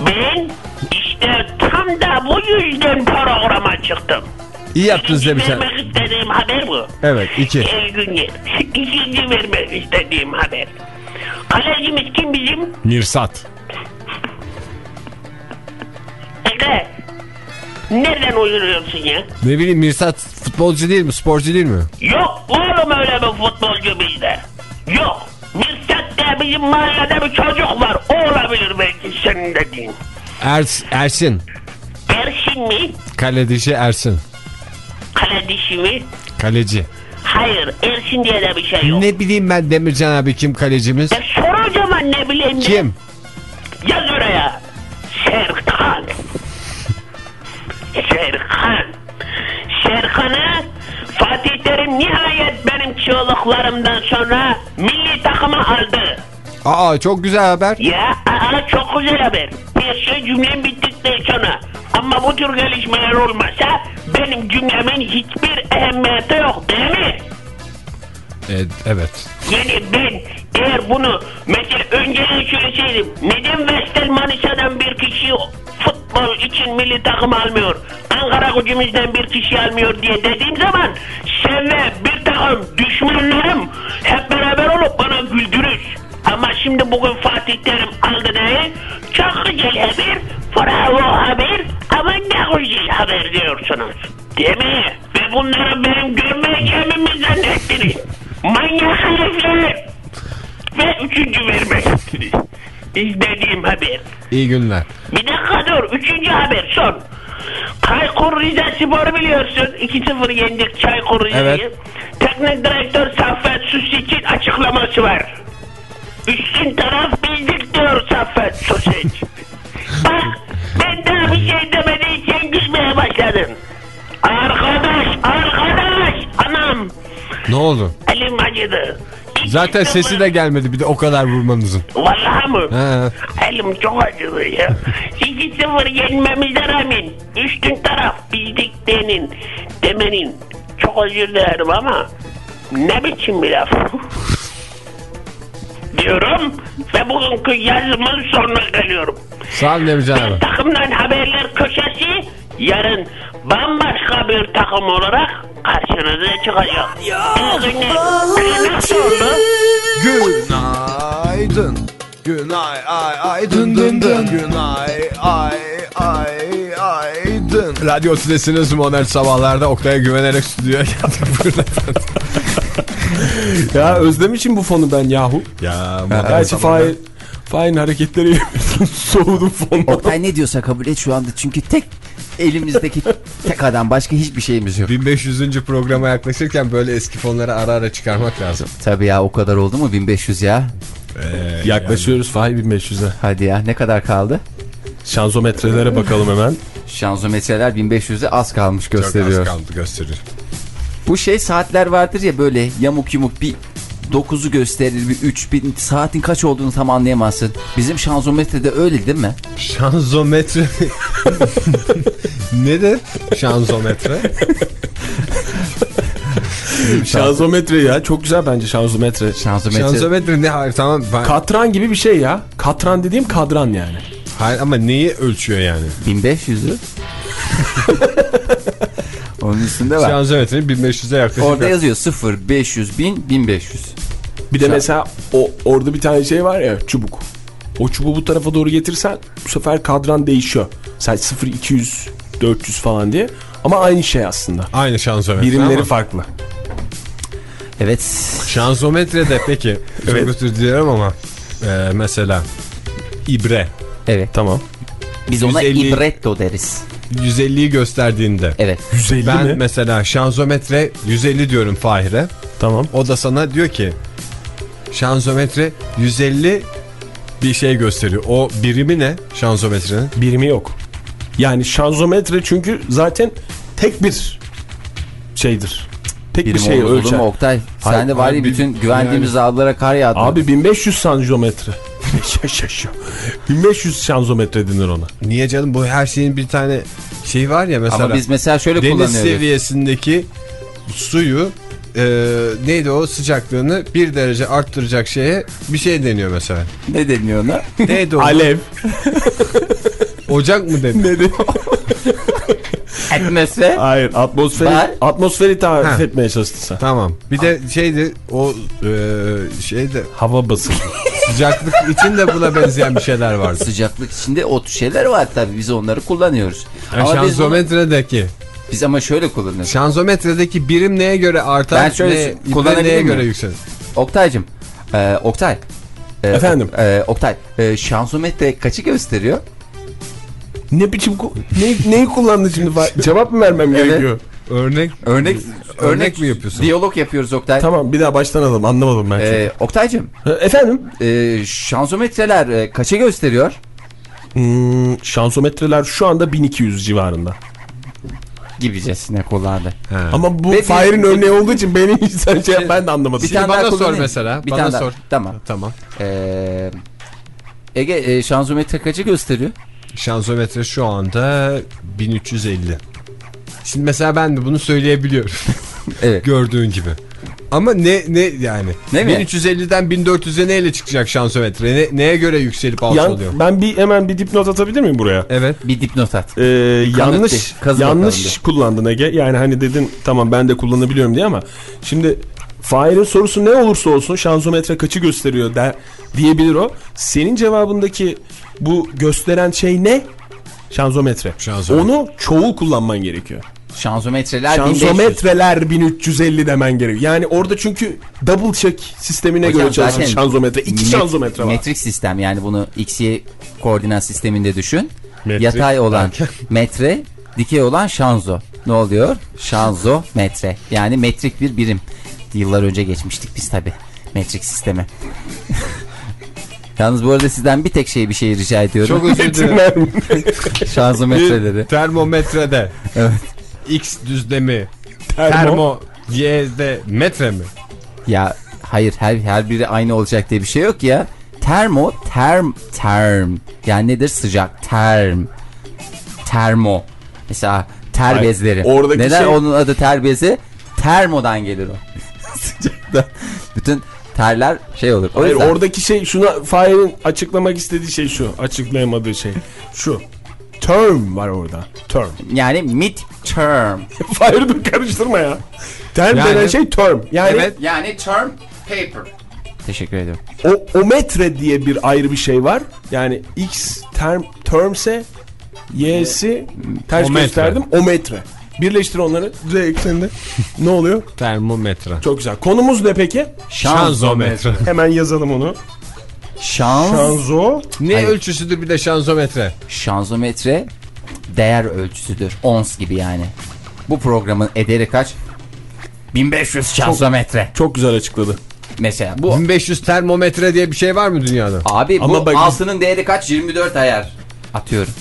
[SPEAKER 6] Ben işte tam da bu yüzden programa çıktım.
[SPEAKER 1] İyi yaptınız demişler.
[SPEAKER 6] vermek istediğim haber bu.
[SPEAKER 1] Evet iki.
[SPEAKER 6] İyi günler. İkinci vermek istediğim haber. Kalecimiz kim bizim?
[SPEAKER 1] Mirsat.
[SPEAKER 6] Ege. Nereden uyduruyorsun ya?
[SPEAKER 1] Ne bileyim Mirsat futbolcu değil mi? Sporcu değil mi?
[SPEAKER 6] Yok oğlum öyle bir futbolcu bizde. Yok. Mirsat diye bizim mahallede bir çocuk var. O olabilir belki senin dediğin.
[SPEAKER 1] Ers, Ersin.
[SPEAKER 6] Ersin mi?
[SPEAKER 1] Kaleci Ersin.
[SPEAKER 6] Kale dişi mi?
[SPEAKER 1] Kaleci.
[SPEAKER 6] Hayır Ersin diye de bir şey yok.
[SPEAKER 1] Ne bileyim ben Demircan abi kim kalecimiz?
[SPEAKER 6] Ya sor o zaman ne bileyim.
[SPEAKER 1] Kim?
[SPEAKER 6] Yaz oraya. Serkan. Serkan'ı Fatih Terim nihayet benim çığlıklarımdan sonra milli takıma aldı.
[SPEAKER 1] Aa çok güzel haber.
[SPEAKER 6] Ya aa, çok güzel haber. Bir şey cümlem bittikten sonra. Ama bu tür gelişmeler olmasa benim cümlemin hiçbir ehemmiyeti yok değil mi?
[SPEAKER 1] E, evet.
[SPEAKER 6] Yani ben eğer bunu mesela önceden söyleseydim neden Vestel Manisa'dan bir kişi futbol için milli takım almıyor Ankara gücümüzden bir kişi almıyor diye dediğim zaman sen ve bir takım düşmanlarım hep beraber olup bana güldürür. Ama şimdi bugün Fatih Terim aldı diye çok güzel haber, bravo haber ama ne güzel haber diyorsunuz. Değil mi? Ve bunları benim görmeyeceğimi mi zannettiniz? Manyak herifler. Ve üçüncü vermek. İzlediğim haber.
[SPEAKER 1] İyi günler.
[SPEAKER 6] Bir dakika dur. Üçüncü haber son. Çaykur Rizespor biliyorsun. 2-0 yendik Çaykur Rize'yi.
[SPEAKER 1] Evet.
[SPEAKER 6] Teknik direktör Saffet Susiç'in açıklaması var. Üstün taraf bildik diyor Saffet Susiç. Bak ben daha bir şey demediysen gülmeye başladın. Arkadaş, arkadaş, anam.
[SPEAKER 1] Ne oldu?
[SPEAKER 6] Elim acıdı.
[SPEAKER 1] Zaten
[SPEAKER 6] 2-0
[SPEAKER 1] sesi de gelmedi bir de o kadar vurmanızın.
[SPEAKER 6] Vallahi mı?
[SPEAKER 1] He.
[SPEAKER 6] Elim çok acıdı ya. 2-0 yenmemize rağmen üstün taraf bizdik denin, demenin. Çok özür dilerim ama ne biçim bir laf? diyorum ve bugünkü yazımın sonuna geliyorum.
[SPEAKER 1] Sağ olun Demircan abi.
[SPEAKER 6] Takımdan haberler köşesi yarın bambaşka bir takım olarak karşınıza çıkacak. Nasıl oldu?
[SPEAKER 2] Günaydın. Günay ay ay dın dın dın. Günay ay ay ay dın.
[SPEAKER 1] Radyo sitesiniz modern sabahlarda Oktay'a güvenerek stüdyoya geldik. Efendim.
[SPEAKER 3] Ya özlemişim bu fonu ben yahu.
[SPEAKER 1] ya
[SPEAKER 3] Gerçi Fahir, Fahir'in hareketleri soğudum fondan.
[SPEAKER 4] Oktay ne diyorsa kabul et şu anda çünkü tek elimizdeki tek adam başka hiçbir şeyimiz yok.
[SPEAKER 1] 1500. programa yaklaşırken böyle eski fonları ara ara çıkarmak lazım.
[SPEAKER 4] Tabii ya o kadar oldu mu 1500 ya.
[SPEAKER 3] Yaklaşıyoruz Fahir 1500'e.
[SPEAKER 4] Hadi ya ne kadar kaldı?
[SPEAKER 3] Şanzometrelere bakalım hemen.
[SPEAKER 4] Şanzometreler 1500'e az kalmış
[SPEAKER 1] Çok az
[SPEAKER 4] gösteriyor.
[SPEAKER 1] kaldı gösterir.
[SPEAKER 4] Bu şey saatler vardır ya böyle yamuk yumuk bir 9'u gösterir bir 3000 saatin kaç olduğunu tam anlayamazsın. Bizim şanzometrede öyle değil mi?
[SPEAKER 1] Şanzometre. Nedir? Şanzometre.
[SPEAKER 3] Şanzometre ya çok güzel bence şanzometre.
[SPEAKER 4] Şanzometre.
[SPEAKER 1] Şanzometre ne? Hayır tamam. Ben...
[SPEAKER 3] Katran gibi bir şey ya. Katran dediğim kadran yani.
[SPEAKER 1] Hayır ama neyi ölçüyor yani?
[SPEAKER 4] 1500'ü. Onun üstünde var.
[SPEAKER 1] Şanzometrenin 1500'e yaklaşık.
[SPEAKER 4] Orada yazıyor 0, 500, 1000, 1500.
[SPEAKER 3] Bir de
[SPEAKER 4] Şan-
[SPEAKER 3] mesela o orada bir tane şey var ya çubuk. O çubuğu bu tarafa doğru getirsen bu sefer kadran değişiyor. Sen 0 200 400 falan diye. Ama aynı şey aslında.
[SPEAKER 1] Aynı şanzometre
[SPEAKER 3] Birimleri
[SPEAKER 1] ama
[SPEAKER 3] farklı.
[SPEAKER 4] Evet.
[SPEAKER 1] Şanzometrede peki. Çok
[SPEAKER 3] Evet.
[SPEAKER 1] özür dilerim ama e, mesela ibre
[SPEAKER 3] Evet tamam.
[SPEAKER 4] Biz ona
[SPEAKER 1] 150
[SPEAKER 4] ibretto deriz.
[SPEAKER 1] 150'yi gösterdiğinde
[SPEAKER 4] Evet.
[SPEAKER 3] 150
[SPEAKER 1] ben
[SPEAKER 3] mi?
[SPEAKER 1] mesela şanzometre 150 diyorum Fahir'e.
[SPEAKER 3] Tamam.
[SPEAKER 1] O da sana diyor ki şanzometre 150 bir şey gösteriyor. O birimi ne şanzometrenin?
[SPEAKER 3] Birimi yok. Yani şanzometre çünkü zaten tek bir şeydir. Tek bir
[SPEAKER 4] Birim
[SPEAKER 3] şey
[SPEAKER 4] olmaz olur
[SPEAKER 3] ölçer.
[SPEAKER 4] mu Oktay?
[SPEAKER 3] Hayır,
[SPEAKER 4] Sen de var ya bütün güvendiğimiz dağlara kar yağdı.
[SPEAKER 3] Abi 1500 şanzometre. Yaş yaş ya. 1500 şanzometre denir ona.
[SPEAKER 1] Niye canım bu her şeyin bir tane şey var ya mesela.
[SPEAKER 4] Ama biz mesela şöyle
[SPEAKER 1] deniz
[SPEAKER 4] kullanıyoruz.
[SPEAKER 1] seviyesindeki suyu e, neydi o sıcaklığını bir derece arttıracak şeye bir şey deniyor mesela.
[SPEAKER 4] Ne deniyor ona?
[SPEAKER 1] Neydi o?
[SPEAKER 3] Alev.
[SPEAKER 1] Ocak mı dedi?
[SPEAKER 3] ne de?
[SPEAKER 4] Atmosfer.
[SPEAKER 3] Hayır atmosferi, atmosferi tarif
[SPEAKER 1] Ha.
[SPEAKER 3] etmeye çalıştın sen.
[SPEAKER 1] Tamam. Bir de şeydi o e, şeyde
[SPEAKER 3] Hava basıncı.
[SPEAKER 1] sıcaklık için de buna benzeyen bir şeyler vardı.
[SPEAKER 4] Sıcaklık içinde o şeyler var tabii biz onları kullanıyoruz.
[SPEAKER 1] Yani
[SPEAKER 4] ama biz, bunu-
[SPEAKER 1] şanzometredeki
[SPEAKER 4] biz ama şöyle kullanıyoruz.
[SPEAKER 1] şanzometredeki birim neye göre artar?
[SPEAKER 4] Ben şöyle
[SPEAKER 1] ne, neye
[SPEAKER 4] miyim?
[SPEAKER 1] göre yükselir?
[SPEAKER 4] Oktay'cım. e, Oktay. E,
[SPEAKER 3] Efendim?
[SPEAKER 4] e, Oktay. E, şanzometre kaçı gösteriyor?
[SPEAKER 3] ne biçim ne, neyi kullandın şimdi? Cevap mı vermem
[SPEAKER 4] Evet.
[SPEAKER 3] gerekiyor?
[SPEAKER 1] Örnek
[SPEAKER 4] Örnek
[SPEAKER 1] örnek mi yapıyorsun?
[SPEAKER 4] Diyalog yapıyoruz Oktay.
[SPEAKER 3] Tamam bir daha baştan alalım anlamadım ben.
[SPEAKER 4] E, Oktay'cım.
[SPEAKER 3] Efendim?
[SPEAKER 4] E, şanzometreler e, kaça gösteriyor?
[SPEAKER 3] Hmm, şansometreler şu anda 1200 civarında.
[SPEAKER 4] Gibicesine kullandı.
[SPEAKER 1] Ha.
[SPEAKER 3] Ama bu
[SPEAKER 4] Ve
[SPEAKER 3] Fahir'in örneği olduğu için benim hiç sen şey ben de anlamadım.
[SPEAKER 4] Bir tane
[SPEAKER 1] bana
[SPEAKER 4] daha
[SPEAKER 1] sor mesela,
[SPEAKER 4] Bir
[SPEAKER 1] bana
[SPEAKER 4] tane daha.
[SPEAKER 1] sor.
[SPEAKER 4] Tamam.
[SPEAKER 1] Tamam.
[SPEAKER 4] E, Ege e, şanzometre kaça gösteriyor?
[SPEAKER 1] Şanzometre şu anda 1350. Şimdi mesela ben de bunu söyleyebiliyorum.
[SPEAKER 4] Evet.
[SPEAKER 1] Gördüğün gibi. Ama ne ne yani?
[SPEAKER 4] Ne mi?
[SPEAKER 1] 1350'den 1400'e neyle çıkacak şanzometre? Ne, neye göre yükselip alçalıyor?
[SPEAKER 3] ben bir hemen bir dipnot atabilir miyim buraya?
[SPEAKER 1] Evet.
[SPEAKER 4] Bir dipnot at.
[SPEAKER 3] Ee, yanlış yanlış kullandın Ege. Yani hani dedin tamam ben de kullanabiliyorum diye ama şimdi Fahir'in sorusu ne olursa olsun şanzometre kaçı gösteriyor der, diyebilir o. Senin cevabındaki bu gösteren şey ne? Şanzometre.
[SPEAKER 1] Şanzometre.
[SPEAKER 3] Onu çoğul kullanman gerekiyor.
[SPEAKER 4] Şanzometreler 1500.
[SPEAKER 3] Şanzometreler 1350 demen gerekiyor. Yani orada çünkü double check sistemine
[SPEAKER 4] Hocam
[SPEAKER 3] göre çalışan şanzometre. İki
[SPEAKER 4] met-
[SPEAKER 3] şanzometre var.
[SPEAKER 4] Metrik sistem yani bunu XY koordinat sisteminde düşün.
[SPEAKER 3] Metrik
[SPEAKER 4] Yatay olan metre, dikey olan şanzo. Ne oluyor? Şanzo metre. Yani metrik bir birim. Yıllar önce geçmiştik biz tabi metrik sisteme. Yalnız bu arada sizden bir tek şey bir şey rica ediyorum.
[SPEAKER 1] Çok özür dilerim.
[SPEAKER 4] Şanzometreleri.
[SPEAKER 1] Termometrede.
[SPEAKER 4] Evet.
[SPEAKER 1] X düzlemi.
[SPEAKER 3] Termo.
[SPEAKER 1] Termo. Y'de metre mi?
[SPEAKER 4] Ya hayır her her biri aynı olacak diye bir şey yok ya. Termo term term. Yani nedir sıcak term. Termo. Mesela ter
[SPEAKER 3] Hayır,
[SPEAKER 4] bezleri.
[SPEAKER 3] oradaki
[SPEAKER 4] Neden
[SPEAKER 3] şey-
[SPEAKER 4] onun adı ter bezi? Termodan gelir o. Sıcakta. Bütün terler şey olur. O
[SPEAKER 3] Hayır
[SPEAKER 4] yüzden
[SPEAKER 3] oradaki şey şuna Fahir'in açıklamak istediği şey şu. Açıklayamadığı şey. Şu. Term var orada. Term.
[SPEAKER 4] yani mid term.
[SPEAKER 3] Fahir'i dur karıştırma ya. Term
[SPEAKER 1] Yani-
[SPEAKER 3] denen şey term. Yani
[SPEAKER 1] Evet.
[SPEAKER 4] Yani term paper. Teşekkür ederim.
[SPEAKER 3] o, o metre diye bir ayrı bir şey var. Yani x term termse y'si ters
[SPEAKER 1] O metre.
[SPEAKER 3] gösterdim o metre. Birleştir onları. Z ekseninde. ne oluyor?
[SPEAKER 1] Termometre.
[SPEAKER 3] Çok güzel. Konumuz ne peki?
[SPEAKER 1] Şanzometre.
[SPEAKER 3] Hemen yazalım onu.
[SPEAKER 4] Şans,
[SPEAKER 3] Şanzo.
[SPEAKER 1] Ne
[SPEAKER 4] Hayır.
[SPEAKER 1] ölçüsüdür bir de şanzometre?
[SPEAKER 4] şanzometre değer ölçüsüdür. Ons gibi yani. Bu programın ederi kaç? 1500 şanzometre.
[SPEAKER 3] Çok güzel açıkladı.
[SPEAKER 4] Mesela bu
[SPEAKER 1] 1500 termometre diye bir şey var mı dünyada?
[SPEAKER 4] abi
[SPEAKER 3] Ama
[SPEAKER 4] bu
[SPEAKER 3] bak-
[SPEAKER 4] altının değeri kaç? 24 ayar. Atıyorum.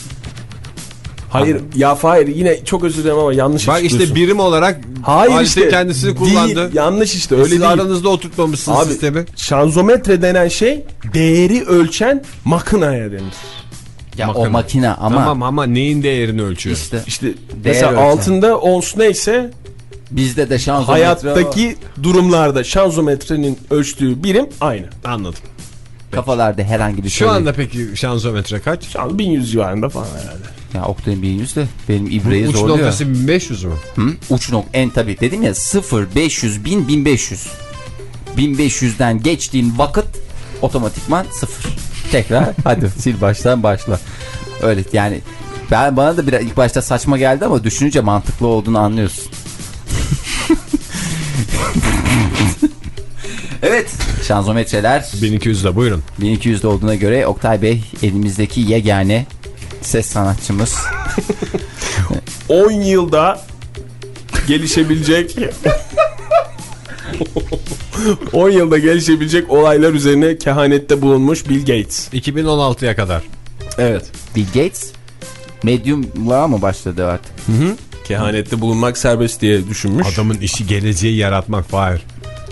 [SPEAKER 3] Hayır ya Fahir yine çok özür dilerim ama yanlış
[SPEAKER 1] Bak işte birim olarak
[SPEAKER 3] Hayır işte.
[SPEAKER 1] kendisini kullandı.
[SPEAKER 3] Değil, yanlış işte öyle
[SPEAKER 1] Siz
[SPEAKER 3] değil.
[SPEAKER 1] aranızda oturtmamışsın
[SPEAKER 3] Abi
[SPEAKER 1] sistemi.
[SPEAKER 3] şanzometre denen şey değeri ölçen makinaya denir.
[SPEAKER 4] Ya o
[SPEAKER 1] Makine.
[SPEAKER 4] makine ama
[SPEAKER 1] Tamam ama neyin değerini ölçüyor?
[SPEAKER 4] işte
[SPEAKER 3] İşte mesela
[SPEAKER 4] ölçen.
[SPEAKER 3] altında ons neyse
[SPEAKER 4] bizde de şanzometre
[SPEAKER 3] hayattaki durumlarda şanzometrenin ölçtüğü birim aynı.
[SPEAKER 1] Anladım.
[SPEAKER 4] kafalarda herhangi bir
[SPEAKER 1] Şu
[SPEAKER 4] şey.
[SPEAKER 1] anda peki şanzometre kaç?
[SPEAKER 3] Şu an 1100 civarında falan herhalde.
[SPEAKER 4] Ya Oktay'ın 1100 de benim ibreyi
[SPEAKER 1] Uç
[SPEAKER 4] zorluyor.
[SPEAKER 1] noktası 1500 mü?
[SPEAKER 4] Hı? Uç nok en tabi dedim ya 0 500 1000 1500. 1500'den geçtiğin vakit otomatikman 0. Tekrar hadi sil baştan başla. Öyle yani ben bana da biraz ilk başta saçma geldi ama düşününce mantıklı olduğunu anlıyorsun. evet şanzometreler
[SPEAKER 1] 1200 de buyurun.
[SPEAKER 4] 1200'de olduğuna göre Oktay Bey elimizdeki yegane ses sanatçımız.
[SPEAKER 3] 10 yılda gelişebilecek 10 yılda gelişebilecek olaylar üzerine kehanette bulunmuş Bill Gates.
[SPEAKER 1] 2016'ya kadar.
[SPEAKER 3] Evet.
[SPEAKER 4] Bill Gates medyumluğa mı başladı artık?
[SPEAKER 3] Kehanette bulunmak serbest diye düşünmüş.
[SPEAKER 1] Adamın işi geleceği yaratmak Fahir.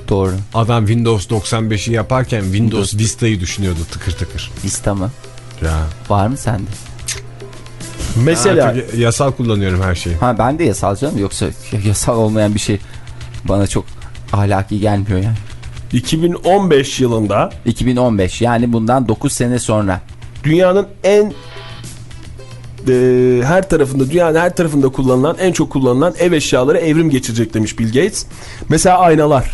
[SPEAKER 4] Doğru.
[SPEAKER 1] Adam Windows 95'i yaparken Windows Vista'yı düşünüyordu tıkır tıkır.
[SPEAKER 4] Vista mı?
[SPEAKER 1] Ya.
[SPEAKER 4] Var mı sende?
[SPEAKER 3] Mesela
[SPEAKER 1] Artık yasal kullanıyorum her şeyi.
[SPEAKER 4] Ha ben de yasal canım yoksa yasal olmayan bir şey bana çok ahlaki gelmiyor yani.
[SPEAKER 3] 2015 yılında
[SPEAKER 4] 2015 yani bundan 9 sene sonra.
[SPEAKER 3] dünyanın en e, her tarafında dünyanın her tarafında kullanılan en çok kullanılan ev eşyaları evrim geçirecek demiş Bill Gates. Mesela aynalar.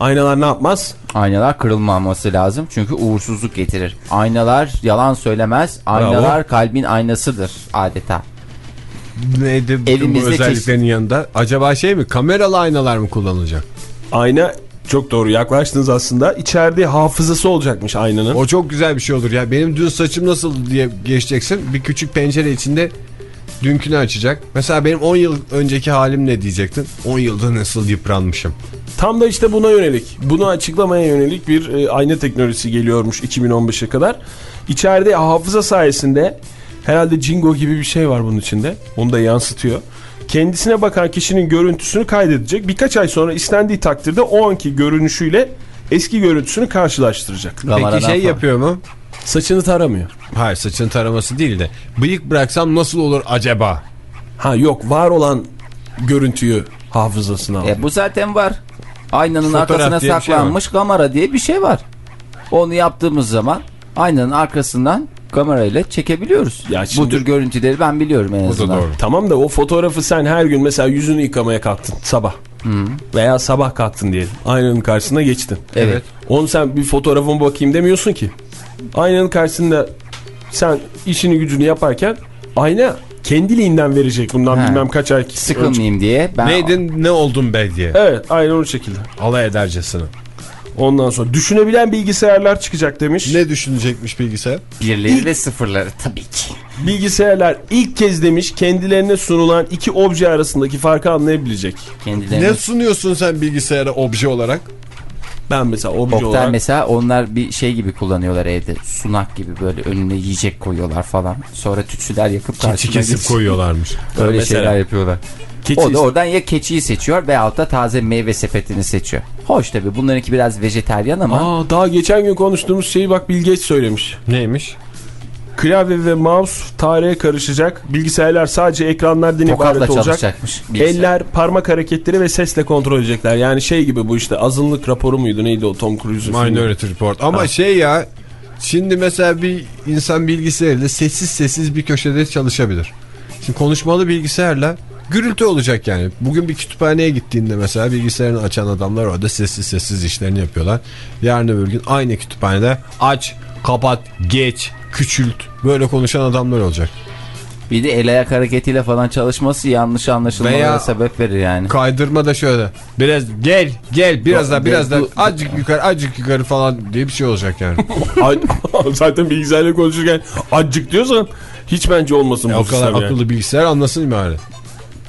[SPEAKER 3] Aynalar ne yapmaz?
[SPEAKER 4] Aynalar kırılmaması lazım çünkü uğursuzluk getirir. Aynalar yalan söylemez. Aynalar kalbin aynasıdır adeta.
[SPEAKER 1] Neydi bütün bu
[SPEAKER 4] Evimizde
[SPEAKER 1] özelliklerin yanında? Acaba şey mi? Kameralı aynalar mı kullanılacak?
[SPEAKER 3] Ayna çok doğru yaklaştınız aslında. İçeride hafızası olacakmış aynanın.
[SPEAKER 1] O çok güzel bir şey olur ya. Benim dün saçım nasıl diye geçeceksin. Bir küçük pencere içinde dünkünü açacak. Mesela benim 10 yıl önceki halim ne diyecektin? 10 yılda nasıl yıpranmışım.
[SPEAKER 3] Tam da işte buna yönelik, bunu açıklamaya yönelik bir e, ayna teknolojisi geliyormuş 2015'e kadar. İçeride hafıza sayesinde herhalde Jingo gibi bir şey var bunun içinde. Onu da yansıtıyor. Kendisine bakan kişinin görüntüsünü kaydedecek. Birkaç ay sonra istendiği takdirde o anki görünüşüyle eski görüntüsünü karşılaştıracak.
[SPEAKER 4] Kameradan
[SPEAKER 1] Peki şey
[SPEAKER 4] falan.
[SPEAKER 1] yapıyor mu?
[SPEAKER 3] Saçını taramıyor.
[SPEAKER 1] Hayır saçın taraması değil de bıyık bıraksam nasıl olur acaba?
[SPEAKER 3] Ha yok var olan görüntüyü hafızasına alıyor.
[SPEAKER 4] E, bu zaten var. Aynanın
[SPEAKER 1] Fotoğraf
[SPEAKER 4] arkasına
[SPEAKER 1] şey
[SPEAKER 4] saklanmış kamera diye bir şey var. Onu yaptığımız zaman aynanın arkasından kamerayla çekebiliyoruz.
[SPEAKER 3] Ya
[SPEAKER 4] Bu
[SPEAKER 3] şimdi-
[SPEAKER 4] tür görüntüleri ben biliyorum en
[SPEAKER 1] Bu da
[SPEAKER 4] azından.
[SPEAKER 1] doğru.
[SPEAKER 3] Tamam da o fotoğrafı sen her gün mesela yüzünü yıkamaya kalktın sabah. Veya sabah kalktın diyelim. Aynanın karşısına geçtin.
[SPEAKER 4] Evet.
[SPEAKER 3] Onu sen bir fotoğrafıma bakayım demiyorsun ki. Aynanın karşısında sen işini gücünü yaparken ayna kendiliğinden verecek bundan
[SPEAKER 4] Ha.
[SPEAKER 3] bilmem kaç ay. önce.
[SPEAKER 4] Sıkılmayayım diye. Ben
[SPEAKER 1] Neydin ne oldun be diye.
[SPEAKER 3] Evet aynen o şekilde.
[SPEAKER 1] Alay edercesine.
[SPEAKER 3] Ondan sonra düşünebilen bilgisayarlar çıkacak demiş.
[SPEAKER 1] Ne düşünecekmiş bilgisayar?
[SPEAKER 4] birleri ve sıfırları tabii ki.
[SPEAKER 3] Bilgisayarlar ilk kez demiş kendilerine sunulan iki obje arasındaki farkı anlayabilecek.
[SPEAKER 4] Kendilerine.
[SPEAKER 1] Ne sunuyorsun sen bilgisayara obje olarak?
[SPEAKER 3] Ben mesela obje
[SPEAKER 4] Oktay
[SPEAKER 3] olarak
[SPEAKER 4] mesela onlar bir şey gibi kullanıyorlar evde. Sunak gibi böyle önüne yiyecek koyuyorlar falan. Sonra tütsüler yakıp
[SPEAKER 1] Keçi kesip koyuyorlarmış.
[SPEAKER 4] Öyle
[SPEAKER 3] Mesela.
[SPEAKER 4] şeyler yapıyorlar.
[SPEAKER 3] keçi
[SPEAKER 4] O da oradan ya keçiyi seçiyor veyahut da taze meyve sepetini seçiyor. Hoş tabii bunlarınki biraz vejeteryan ama
[SPEAKER 3] Aa, daha geçen gün konuştuğumuz şeyi bak Bill Gates söylemiş.
[SPEAKER 1] Neymiş?
[SPEAKER 3] Klavye ve mouse tarihe karışacak. Bilgisayarlar sadece ekranlardan
[SPEAKER 4] tokatla
[SPEAKER 3] ibaret olacak. Eller, parmak hareketleri ve sesle kontrol edecekler. Yani şey gibi bu işte azınlık raporu muydu neydi o Tom Cruise'un filmi?
[SPEAKER 1] Minority Report. Ama
[SPEAKER 3] Ha.
[SPEAKER 1] şey ya şimdi mesela bir insan bilgisayarıyla sessiz sessiz bir köşede çalışabilir. Şimdi konuşmalı bilgisayarla gürültü olacak yani. Bugün bir kütüphaneye gittiğinde mesela bilgisayarını açan adamlar orada sessiz sessiz işlerini yapıyorlar. Yarın öbür gün aynı kütüphanede aç, kapat, geç, küçült böyle konuşan adamlar olacak.
[SPEAKER 4] Bir de el ayak hareketiyle falan çalışması yanlış anlaşılmalara
[SPEAKER 1] Veya-
[SPEAKER 4] sebep verir yani.
[SPEAKER 1] Kaydırma da şöyle. Biraz gel gel biraz daha biraz daha azıcık yukarı azıcık yukarı falan diye bir şey olacak yani.
[SPEAKER 3] Zaten bilgisayarla konuşurken acık diyorsan hiç bence olmasın
[SPEAKER 1] Ya
[SPEAKER 3] bu
[SPEAKER 1] o kadar
[SPEAKER 3] yani.
[SPEAKER 1] akıllı bilgisayar anlasın bari.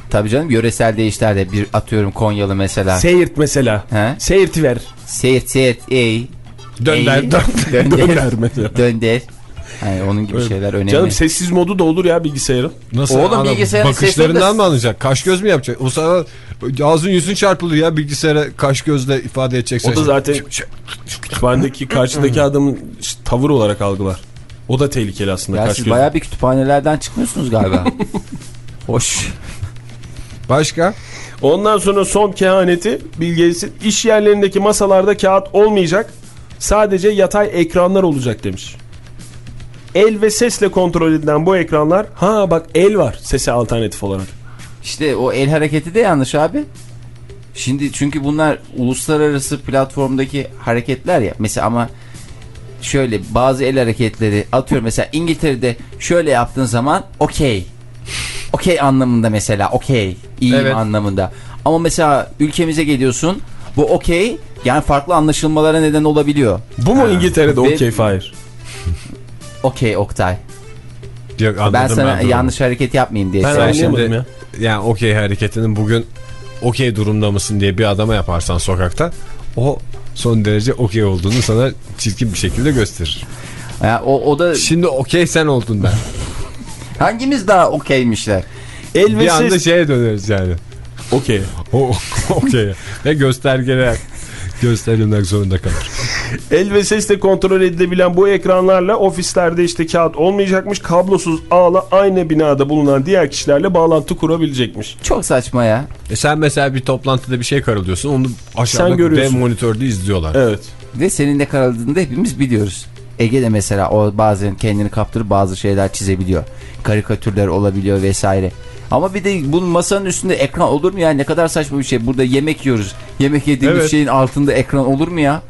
[SPEAKER 4] Tabii canım yöresel deyişlerde bir atıyorum Konyalı mesela.
[SPEAKER 3] Seyirt mesela.
[SPEAKER 4] He?
[SPEAKER 3] Seyrti ver.
[SPEAKER 4] Seyit seyit ey.
[SPEAKER 1] Dönder
[SPEAKER 4] Ey.
[SPEAKER 1] dönder.
[SPEAKER 4] Dönder.
[SPEAKER 3] Mesela.
[SPEAKER 4] Dönder. Yani onun gibi şeyler önemli.
[SPEAKER 3] Canım sessiz modu da olur ya bilgisayarın.
[SPEAKER 1] Nasıl?
[SPEAKER 4] Oğlum bilgisayarın
[SPEAKER 1] Bakışlarından mı anlayacak? Kaş göz mü yapacak? O sana ağzın yüzün çarpılır ya bilgisayara kaş gözle ifade edeceksen.
[SPEAKER 3] O da zaten kütüphanedeki karşıdaki adamın işte tavır olarak algılar. O da tehlikeli aslında.
[SPEAKER 4] Ya
[SPEAKER 3] kaç
[SPEAKER 4] siz
[SPEAKER 3] göz-
[SPEAKER 4] bayağı bir kütüphanelerden çıkmıyorsunuz galiba. Hoş.
[SPEAKER 1] Başka?
[SPEAKER 3] Ondan sonra son kehaneti Bill Gates'in iş yerlerindeki masalarda kağıt olmayacak. Sadece yatay ekranlar olacak demiş. El ve sesle kontrol edilen bu ekranlar ha bak el var sese alternatif olarak.
[SPEAKER 4] İşte o el hareketi de yanlış abi. Şimdi çünkü bunlar uluslararası platformdaki hareketler ya. Mesela ama şöyle bazı el hareketleri atıyorum mesela İngiltere'de şöyle yaptığın zaman okey. Okey anlamında mesela okey. iyiyim
[SPEAKER 1] Evet.
[SPEAKER 4] anlamında. Ama mesela ülkemize geliyorsun bu okey yani farklı anlaşılmalara neden olabiliyor.
[SPEAKER 3] Bu mu İngiltere'de
[SPEAKER 4] Ve-
[SPEAKER 3] okey Fahir?
[SPEAKER 4] Okey Oktay.
[SPEAKER 1] Yok, anladım
[SPEAKER 4] Ben sana
[SPEAKER 1] durumu.
[SPEAKER 4] yanlış hareket yapmayayım diye.
[SPEAKER 3] Ben anlayamadım
[SPEAKER 1] şimdi-
[SPEAKER 3] ya.
[SPEAKER 1] Yani okey hareketinin bugün okey durumda mısın diye bir adama yaparsan sokakta o son derece okey olduğunu sana çirkin bir şekilde gösterir.
[SPEAKER 4] Ya o, o da
[SPEAKER 1] Şimdi okey sen oldun ben.
[SPEAKER 4] hangimiz daha okeymişler?
[SPEAKER 3] El ve
[SPEAKER 1] bir anda şeye döneriz yani.
[SPEAKER 3] okey.
[SPEAKER 1] O okey. Ve göstergeler gösterilmek zorunda kalır.
[SPEAKER 3] El ve sesle kontrol edilebilen bu ekranlarla ofislerde işte kağıt olmayacakmış. Kablosuz ağla aynı binada bulunan diğer kişilerle bağlantı kurabilecekmiş.
[SPEAKER 4] Çok saçma ya.
[SPEAKER 1] E sen mesela bir toplantıda bir şey karalıyorsun. Onu aşağıda dev monitörde izliyorlar.
[SPEAKER 3] Evet.
[SPEAKER 4] Ve senin ne karaladığını da hepimiz biliyoruz. Ege de mesela o bazen kendini kaptırıp bazı şeyler çizebiliyor. Karikatürler olabiliyor vesaire. Ama bir de bunun masanın üstünde ekran olur mu ya? Ne kadar saçma bir şey. Burada yemek yiyoruz. Yemek yediğimiz
[SPEAKER 1] Evet.
[SPEAKER 4] şeyin altında ekran olur mu ya?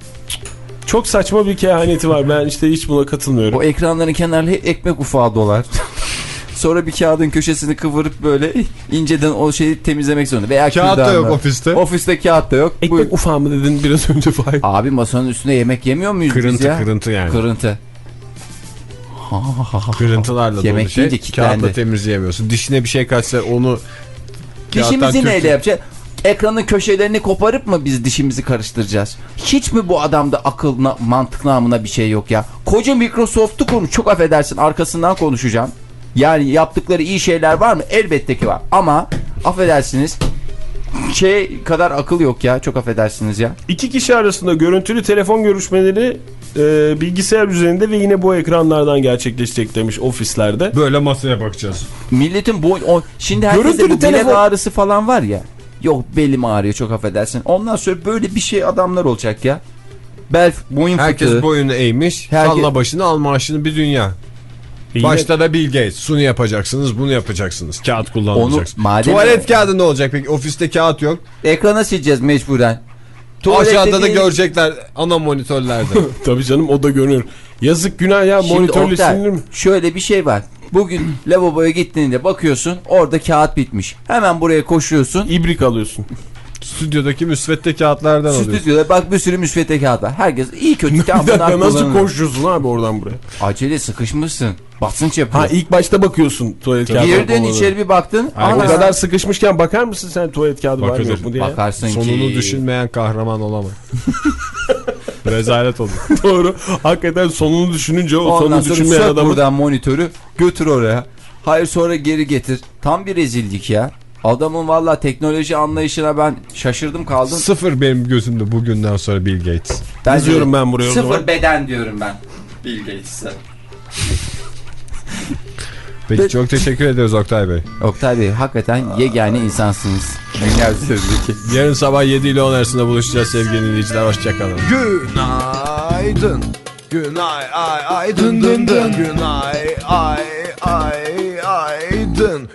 [SPEAKER 3] Çok saçma bir kehaneti var. Ben işte hiç buna katılmıyorum.
[SPEAKER 4] O ekranların kenarları hep ekmek ufağı dolar. Sonra bir kağıdın köşesini kıvırıp böyle inceden o şeyi temizlemek zorunda. Veya
[SPEAKER 1] Kağıt da yok ofiste.
[SPEAKER 4] Ofiste kağıt da yok.
[SPEAKER 3] Ekmek
[SPEAKER 4] Buyur.
[SPEAKER 3] ufağı mı dedin biraz önce Fahir?
[SPEAKER 4] Abi masanın üstünde yemek yemiyor muyuz biz
[SPEAKER 1] Kırıntı
[SPEAKER 4] ya?
[SPEAKER 1] kırıntı yani.
[SPEAKER 4] Kırıntı.
[SPEAKER 1] Kırıntılarla
[SPEAKER 4] Yemek
[SPEAKER 1] dolu şey. Kağıtla temizleyemiyorsun. Dişine bir şey kaçsa onu
[SPEAKER 4] Dişimizi neyle yapacağız? Ekranın köşelerini koparıp mı biz dişimizi karıştıracağız? Hiç mi bu adamda akıl, na- mantık namına bir şey yok ya? Koca Microsoft'u konu çok affedersin arkasından konuşacağım. Yani yaptıkları iyi şeyler var mı? Elbette ki var. Ama affedersiniz şey kadar akıl yok ya. Çok affedersiniz ya.
[SPEAKER 3] İki kişi arasında görüntülü telefon görüşmeleri e, bilgisayar üzerinde ve yine bu ekranlardan gerçekleşecek demiş ofislerde.
[SPEAKER 1] Böyle masaya bakacağız.
[SPEAKER 4] Milletin boy... O, şimdi herkeste bu
[SPEAKER 3] telefon-
[SPEAKER 4] ağrısı falan var ya. Yok belim ağrıyor çok affedersin. Ondan sonra böyle bir şey adamlar olacak ya. Bel, boyun
[SPEAKER 1] Herkes
[SPEAKER 4] fıtığı.
[SPEAKER 1] boyunu eğmiş.
[SPEAKER 4] Herke-
[SPEAKER 1] Salla başını al maaşını bir dünya.
[SPEAKER 3] Yine-
[SPEAKER 1] Başta da Bill Gates. Şunu yapacaksınız bunu yapacaksınız. Kağıt kullanmayacaksınız.
[SPEAKER 4] Onu madem-
[SPEAKER 1] Tuvalet kağıdı ne olacak peki? Ofiste kağıt yok.
[SPEAKER 4] Ekrana sileceğiz mecburen. Tuvalette
[SPEAKER 1] Aşağıda da
[SPEAKER 4] değil-
[SPEAKER 1] görecekler ana monitörlerde.
[SPEAKER 3] Tabii canım o da görünür. Yazık günah ya
[SPEAKER 4] Şimdi
[SPEAKER 3] monitörle
[SPEAKER 4] Oktay,
[SPEAKER 3] silinir mi?
[SPEAKER 4] Şöyle bir şey var. Bugün lavaboya gittiğinde bakıyorsun orada kağıt bitmiş. Hemen buraya koşuyorsun.
[SPEAKER 3] İbrik alıyorsun.
[SPEAKER 1] Stüdyodaki müsvedde kağıtlardan alıyorsun.
[SPEAKER 4] Stüdyoda bak bir sürü müsvedde kağıt var. Herkes iyi kötü tam bunlar
[SPEAKER 3] nasıl koşuyorsun abi oradan buraya?
[SPEAKER 4] Acele sıkışmışsın. Basınç yapıyor.
[SPEAKER 3] Ha ilk başta bakıyorsun tuvalet kağıdı.
[SPEAKER 4] Girdin içeri bir baktın.
[SPEAKER 3] O
[SPEAKER 4] ana.
[SPEAKER 3] kadar sıkışmışken bakar mısın sen tuvalet kağıdı var mı
[SPEAKER 1] Bakılır.
[SPEAKER 3] yok mu diye?
[SPEAKER 4] Bakarsın
[SPEAKER 1] Sonunu
[SPEAKER 4] ki.
[SPEAKER 1] düşünmeyen kahraman olamaz. Rezalet olur.
[SPEAKER 3] Doğru. Hakikaten sonunu düşününce o
[SPEAKER 4] Ondan
[SPEAKER 3] sonunu düşünmeyen
[SPEAKER 4] sök
[SPEAKER 3] adamın
[SPEAKER 4] buradan monitörü götür oraya. Hayır sonra geri getir. Tam bir rezillik ya. Adamın valla teknoloji anlayışına ben şaşırdım kaldım.
[SPEAKER 1] Sıfır benim gözümde bugünden sonra Bill Gates.
[SPEAKER 4] Ben
[SPEAKER 3] Yazıyorum ben buraya o
[SPEAKER 4] Sıfır
[SPEAKER 3] zaman.
[SPEAKER 4] beden diyorum ben. Bill Gates'e.
[SPEAKER 1] Peki çok teşekkür ederiz Oktay Bey.
[SPEAKER 4] Oktay Bey hakikaten yegane insansınız. Dünya üzerindeki.
[SPEAKER 1] Yarın sabah 7 ile 10 arasında buluşacağız sevgili dinleyiciler. Hoşçakalın.
[SPEAKER 7] Günaydın. Günay ay ay dın dın dın. Günay ay ay ay dın.